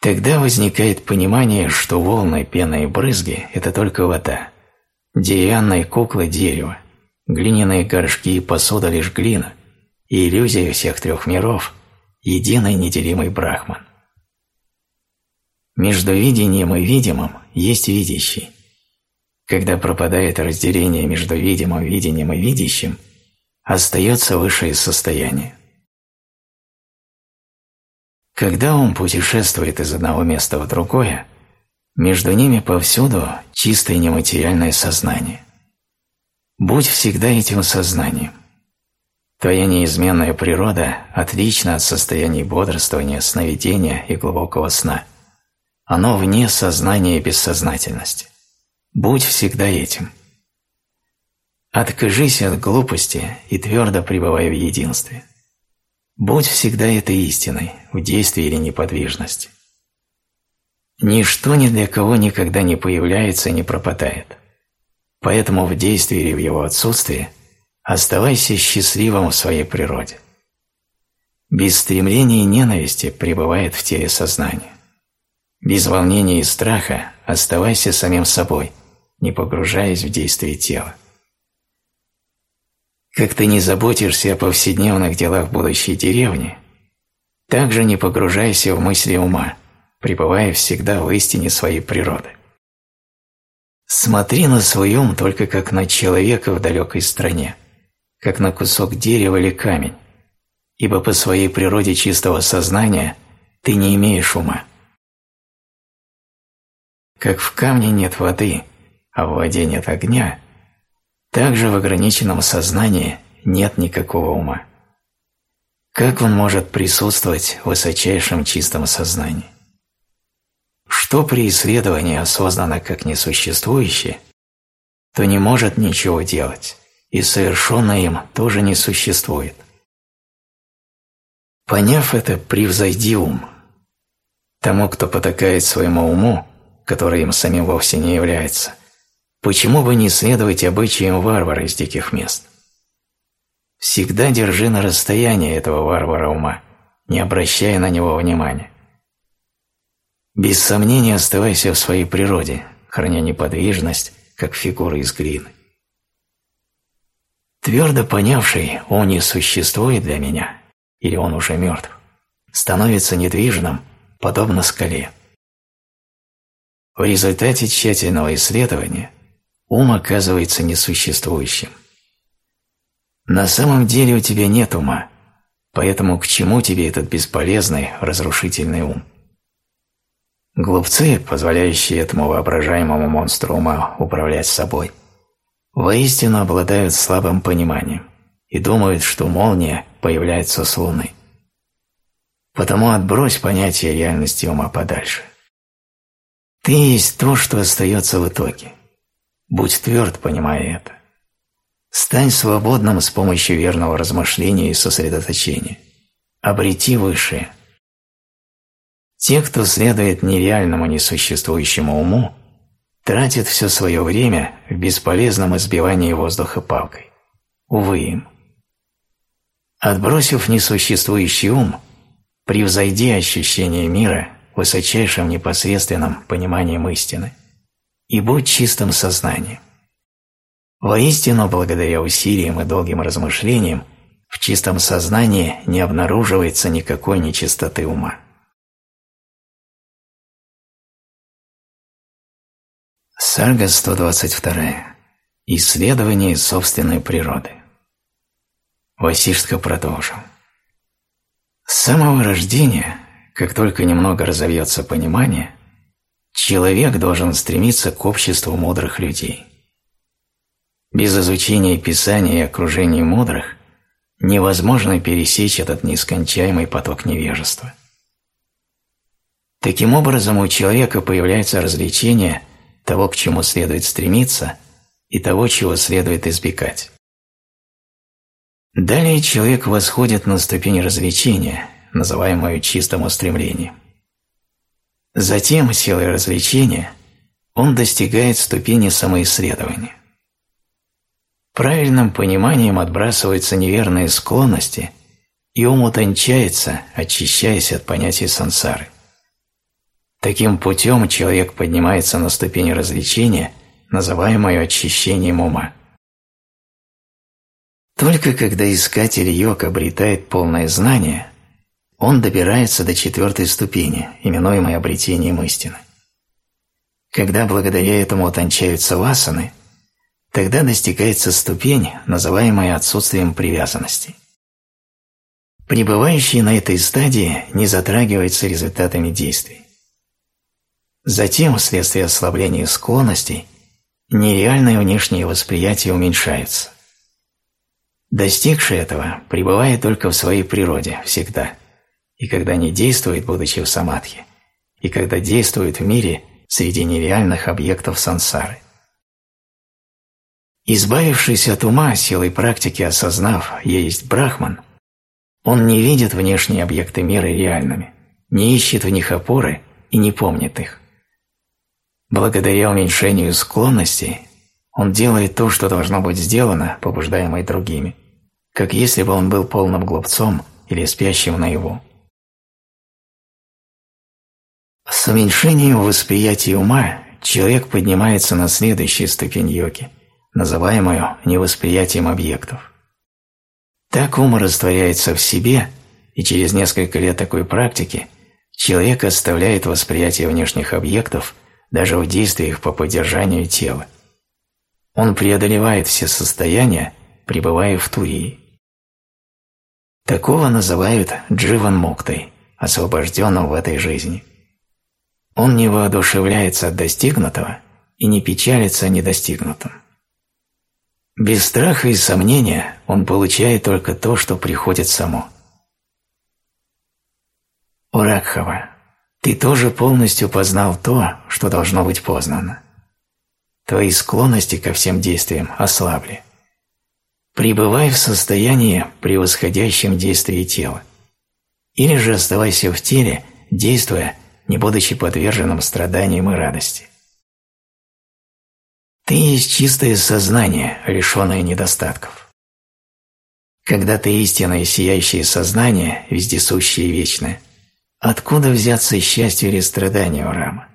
Тогда возникает понимание, что волны, пена и брызги – это только вода, деревянные куклы – дерево, глиняные горшки и посуда – лишь глина, и иллюзия всех трех миров – единый неделимый брахман. Между видением и видимым есть видящий. Когда пропадает разделение между видимым видением и видящим, остается высшее состояние. Когда ум путешествует из одного места в другое, между ними повсюду чистое нематериальное сознание. Будь всегда этим сознанием. Твоя неизменная природа отлична от состояний бодрствования, сновидения и глубокого сна. Оно вне сознания и бессознательности. Будь всегда этим. Откажись от глупости и твердо пребывай в единстве. Будь всегда этой истиной, в действии или неподвижности. Ничто ни для кого никогда не появляется и не пропадает. Поэтому в действии или в его отсутствии оставайся счастливым в своей природе. Без стремления и ненависти пребывает в теле сознания. Без волнения и страха оставайся самим собой, не погружаясь в действие тела. Как ты не заботишься о повседневных делах будущей деревни, так же не погружайся в мысли ума, пребывая всегда в истине своей природы. Смотри на свой ум только как на человека в далекой стране, как на кусок дерева или камень, ибо по своей природе чистого сознания ты не имеешь ума. Как в камне нет воды, а в воде нет огня, также в ограниченном сознании нет никакого ума. Как он может присутствовать в высочайшем чистом сознании? Что при исследовании осознанно как несуществующее, то не может ничего делать, и совершенное им тоже не существует. Поняв это, превзойди ум. Тому, кто потакает своему уму, который им самим вовсе не является – Почему бы не следовать обычаям варвара из диких мест? Всегда держи на расстоянии этого варвара ума, не обращая на него внимания. Без сомнения оставайся в своей природе, храня неподвижность, как фигура из глины. Твердо понявший, он не существует для меня, или он уже мертв, становится недвижным, подобно скале. В результате тщательного исследования ум оказывается несуществующим. На самом деле у тебя нет ума, поэтому к чему тебе этот бесполезный, разрушительный ум? Глупцы, позволяющие этому воображаемому монстру ума управлять собой, воистину обладают слабым пониманием и думают, что молния появляется с Луны. Потому отбрось понятие реальности ума подальше. Ты есть то, что остается в итоге – Будь тверд, понимая это. Стань свободным с помощью верного размышления и сосредоточения. Обрети высшее. Те, кто следует нереальному несуществующему уму, тратят все свое время в бесполезном избивании воздуха палкой. Увы им. Отбросив несуществующий ум, превзойди ощущение мира высочайшим непосредственным пониманием истины – и будь чистым сознанием. Воистину, благодаря усилиям и долгим размышлениям, в чистом сознании не обнаруживается никакой нечистоты ума. Сарга 122. Исследование собственной природы. Васишка продолжил. С самого рождения, как только немного разовьется понимание, Человек должен стремиться к обществу мудрых людей. Без изучения Писания и окружения мудрых невозможно пересечь этот нескончаемый поток невежества. Таким образом, у человека появляется развлечение того, к чему следует стремиться, и того, чего следует избегать. Далее человек восходит на ступень развлечения, называемую чистым устремлением. Затем, силой развлечения, он достигает ступени самоисследования. Правильным пониманием отбрасываются неверные склонности, и ум утончается, очищаясь от понятий сансары. Таким путем человек поднимается на ступень развлечения, называемую очищением ума. Только когда искатель йог обретает полное знание, он добирается до четвертой ступени, именуемой обретением истины. Когда благодаря этому утончаются васаны, тогда достигается ступень, называемая отсутствием привязанности. Пребывающий на этой стадии не затрагивается результатами действий. Затем, вследствие ослабления склонностей, нереальное внешнее восприятие уменьшается. Достигший этого пребывает только в своей природе всегда, и когда не действует, будучи в самадхи, и когда действует в мире среди нереальных объектов сансары. Избавившись от ума силой практики, осознав «я есть брахман», он не видит внешние объекты мира реальными, не ищет в них опоры и не помнит их. Благодаря уменьшению склонностей он делает то, что должно быть сделано, побуждаемое другими, как если бы он был полным глупцом или спящим наяву. С уменьшением восприятия ума человек поднимается на следующую ступень йоги, называемую невосприятием объектов. Так ум растворяется в себе, и через несколько лет такой практики человек оставляет восприятие внешних объектов даже в действиях по поддержанию тела. Он преодолевает все состояния, пребывая в турии. Такого называют дживан муктой, освобожденным в этой жизни. Он не воодушевляется от достигнутого и не печалится о недостигнутом. Без страха и сомнения он получает только то, что приходит само. Уракхава, ты тоже полностью познал то, что должно быть познано. Твои склонности ко всем действиям ослабли. Пребывай в состоянии, превосходящем действие тела. Или же оставайся в теле, действуя, не будучи подверженным страданиям и радости. Ты есть чистое сознание, лишенное недостатков. Когда ты истинное сияющее сознание, вездесущее и вечное – Откуда взяться счастью или страданию, Рама?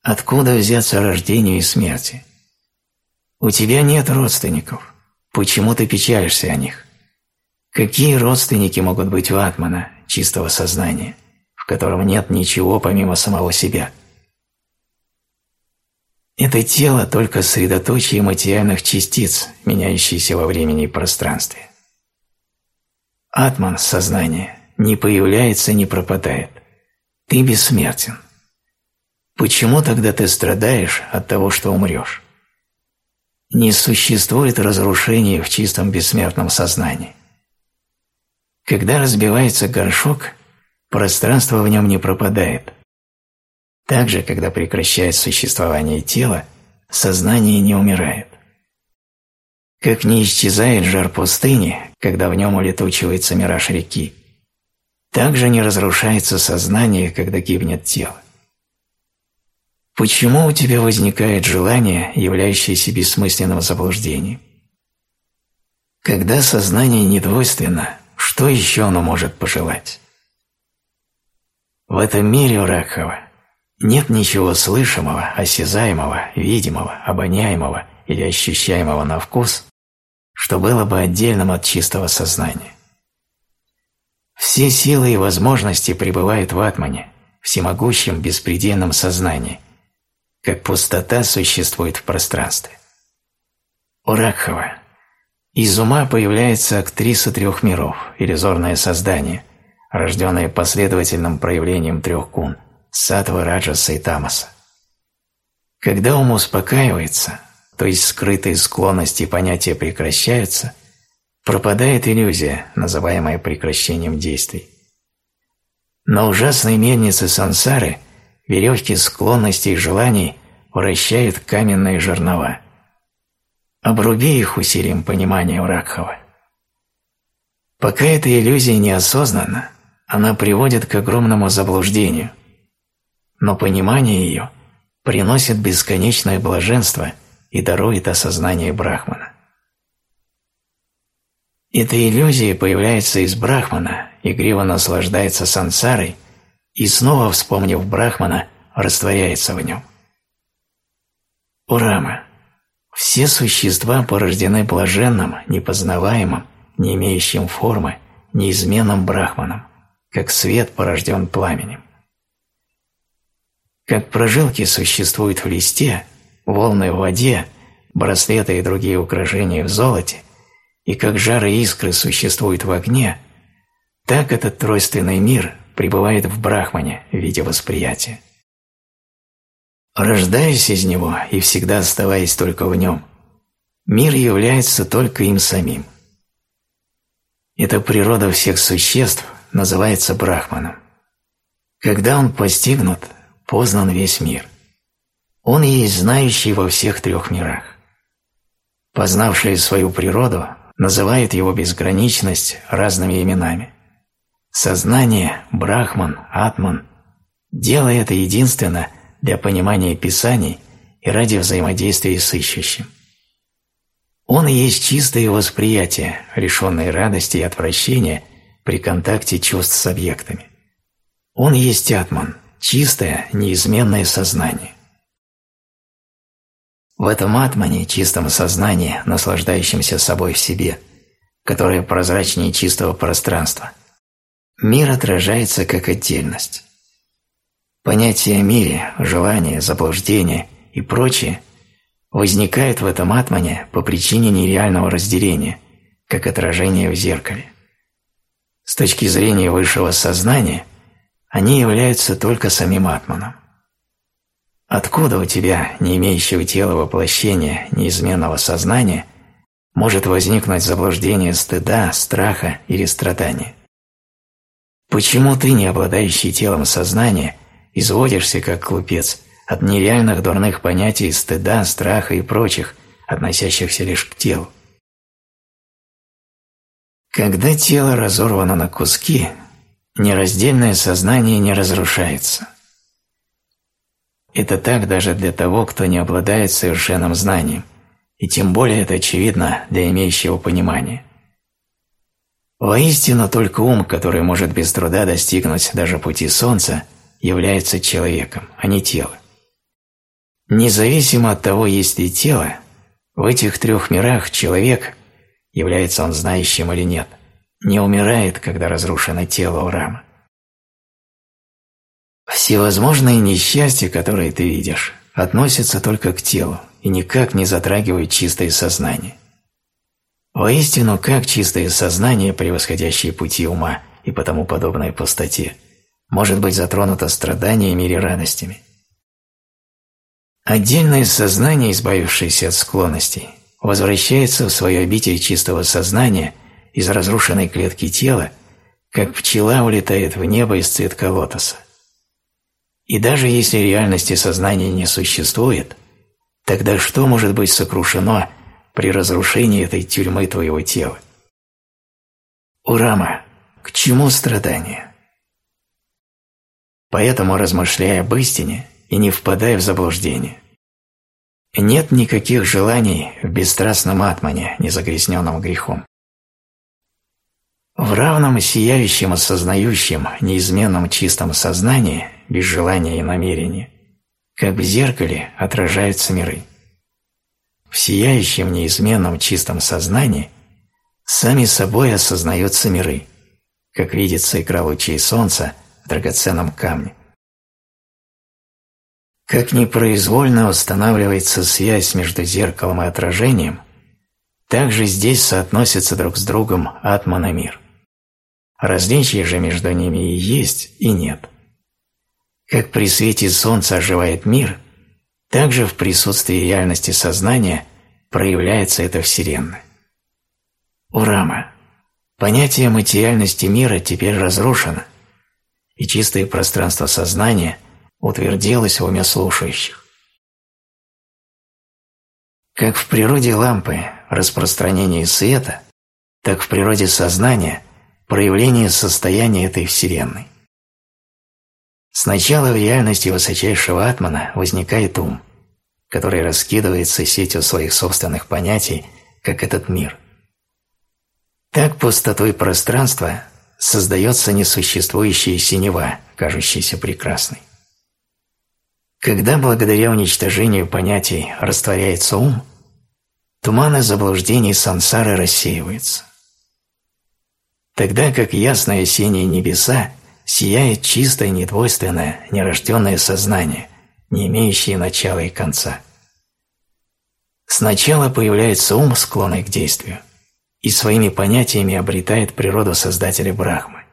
Откуда взяться рождению и смерти? У тебя нет родственников. Почему ты печалишься о них? Какие родственники могут быть у Атмана, чистого сознания, в котором нет ничего помимо самого себя? Это тело только средоточие материальных частиц, меняющиеся во времени и пространстве. Атман – сознание, не появляется, не пропадает. Ты бессмертен. Почему тогда ты страдаешь от того, что умрешь? Не существует разрушения в чистом бессмертном сознании. Когда разбивается горшок, пространство в нем не пропадает. Также, когда прекращает существование тела, сознание не умирает. Как не исчезает жар пустыни, когда в нем улетучивается мираж реки, также не разрушается сознание, когда гибнет тело. Почему у тебя возникает желание, являющееся бессмысленным заблуждением? Когда сознание недвойственно, что еще оно может пожелать? В этом мире Ракхова нет ничего слышимого, осязаемого, видимого, обоняемого или ощущаемого на вкус, что было бы отдельным от чистого сознания. Все силы и возможности пребывают в атмане, всемогущем беспредельном сознании, как пустота существует в пространстве. Уракхава. Из ума появляется актриса трех миров, иллюзорное создание, рожденное последовательным проявлением трех кун – сатва, раджаса и тамаса. Когда ум успокаивается, то есть скрытые склонности и понятия прекращаются – пропадает иллюзия, называемая прекращением действий. На ужасной мельнице сансары веревки склонностей и желаний вращают каменные жернова. Обруби их усилием понимания Уракхова. Пока эта иллюзия неосознанна, она приводит к огромному заблуждению, но понимание ее приносит бесконечное блаженство и дарует осознание Брахмана. Эта иллюзия появляется из Брахмана, игриво наслаждается сансарой и снова, вспомнив Брахмана, растворяется в нем. Урама. Все существа порождены блаженным, непознаваемым, не имеющим формы, неизменным брахманом, как свет порожден пламенем. Как прожилки существуют в листе, волны в воде, браслеты и другие украшения в золоте, и как жары искры существуют в огне, так этот тройственный мир пребывает в Брахмане в виде восприятия. Рождаясь из него и всегда оставаясь только в нем, мир является только им самим. Эта природа всех существ называется Брахманом. Когда он постигнут, познан весь мир. Он есть знающий во всех трех мирах. Познавшие свою природу называют его безграничность разными именами. Сознание, Брахман, Атман – дело это единственно для понимания Писаний и ради взаимодействия с ищущим. Он есть чистое восприятие, лишенное радости и отвращения при контакте чувств с объектами. Он есть Атман, чистое, неизменное сознание. В этом атмане, чистом сознании, наслаждающемся собой в себе, которое прозрачнее чистого пространства, мир отражается как отдельность. Понятия о мире, желание, заблуждение и прочее возникают в этом атмане по причине нереального разделения, как отражение в зеркале. С точки зрения высшего сознания, они являются только самим атманом. Откуда у тебя, не имеющего тела воплощения, неизменного сознания, может возникнуть заблуждение стыда, страха или страдания? Почему ты, не обладающий телом сознания, изводишься, как глупец, от нереальных дурных понятий стыда, страха и прочих, относящихся лишь к телу? Когда тело разорвано на куски, нераздельное сознание не разрушается – это так даже для того, кто не обладает совершенным знанием, и тем более это очевидно для имеющего понимания. Воистину, только ум, который может без труда достигнуть даже пути Солнца, является человеком, а не тело. Независимо от того, есть ли тело, в этих трех мирах человек, является он знающим или нет, не умирает, когда разрушено тело Урама. Всевозможные несчастья, которые ты видишь, относятся только к телу и никак не затрагивают чистое сознание. Воистину, как чистое сознание, превосходящее пути ума и потому подобной пустоте, может быть затронуто страданиями или радостями. Отдельное сознание, избавившееся от склонностей, возвращается в свою обитель чистого сознания из разрушенной клетки тела, как пчела улетает в небо из цветка лотоса. И даже если реальности сознания не существует, тогда что может быть сокрушено при разрушении этой тюрьмы твоего тела? Урама, к чему страдания? Поэтому размышляя об истине и не впадая в заблуждение. Нет никаких желаний в бесстрастном атмане, незагрязненном грехом. В равном сияющем осознающем неизменном чистом сознании без желания и намерения, как в зеркале отражаются миры. В сияющем неизменном чистом сознании сами собой осознаются миры, как видится игра лучей солнца в драгоценном камне. Как непроизвольно устанавливается связь между зеркалом и отражением, так же здесь соотносятся друг с другом атман и мир. Различия же между ними и есть, и нет – как при свете солнца оживает мир, так же в присутствии реальности сознания проявляется эта Вселенная. Урама. Понятие материальности мира теперь разрушено, и чистое пространство сознания утвердилось в уме слушающих. Как в природе лампы распространение света, так в природе сознания проявление состояния этой Вселенной. Сначала в реальности высочайшего атмана возникает ум, который раскидывается сетью своих собственных понятий, как этот мир. Так пустотой пространства создается несуществующая синева, кажущаяся прекрасной. Когда благодаря уничтожению понятий растворяется ум, туманы заблуждений сансары рассеиваются. Тогда как ясные осенние небеса сияет чистое, недвойственное, нерожденное сознание, не имеющее начала и конца. Сначала появляется ум, склонный к действию, и своими понятиями обретает природу Создателя Брахмы.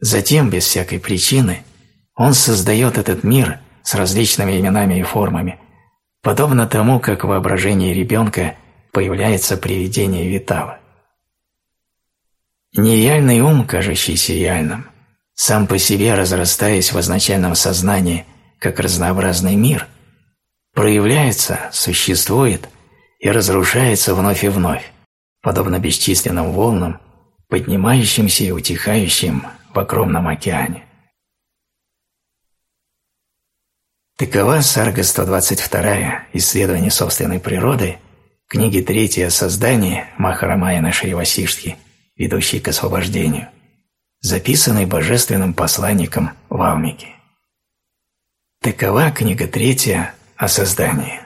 Затем, без всякой причины, он создает этот мир с различными именами и формами, подобно тому, как в воображении ребенка появляется привидение Витала. Нереальный ум, кажущийся реальным, сам по себе разрастаясь в изначальном сознании как разнообразный мир, проявляется, существует и разрушается вновь и вновь, подобно бесчисленным волнам, поднимающимся и утихающим в огромном океане. Такова Сарга 122 «Исследование собственной природы» книги 3 о создании Махарамаяна Шривасиштхи, ведущей к освобождению, записанной божественным посланником Валмики. Такова книга 3 о создании.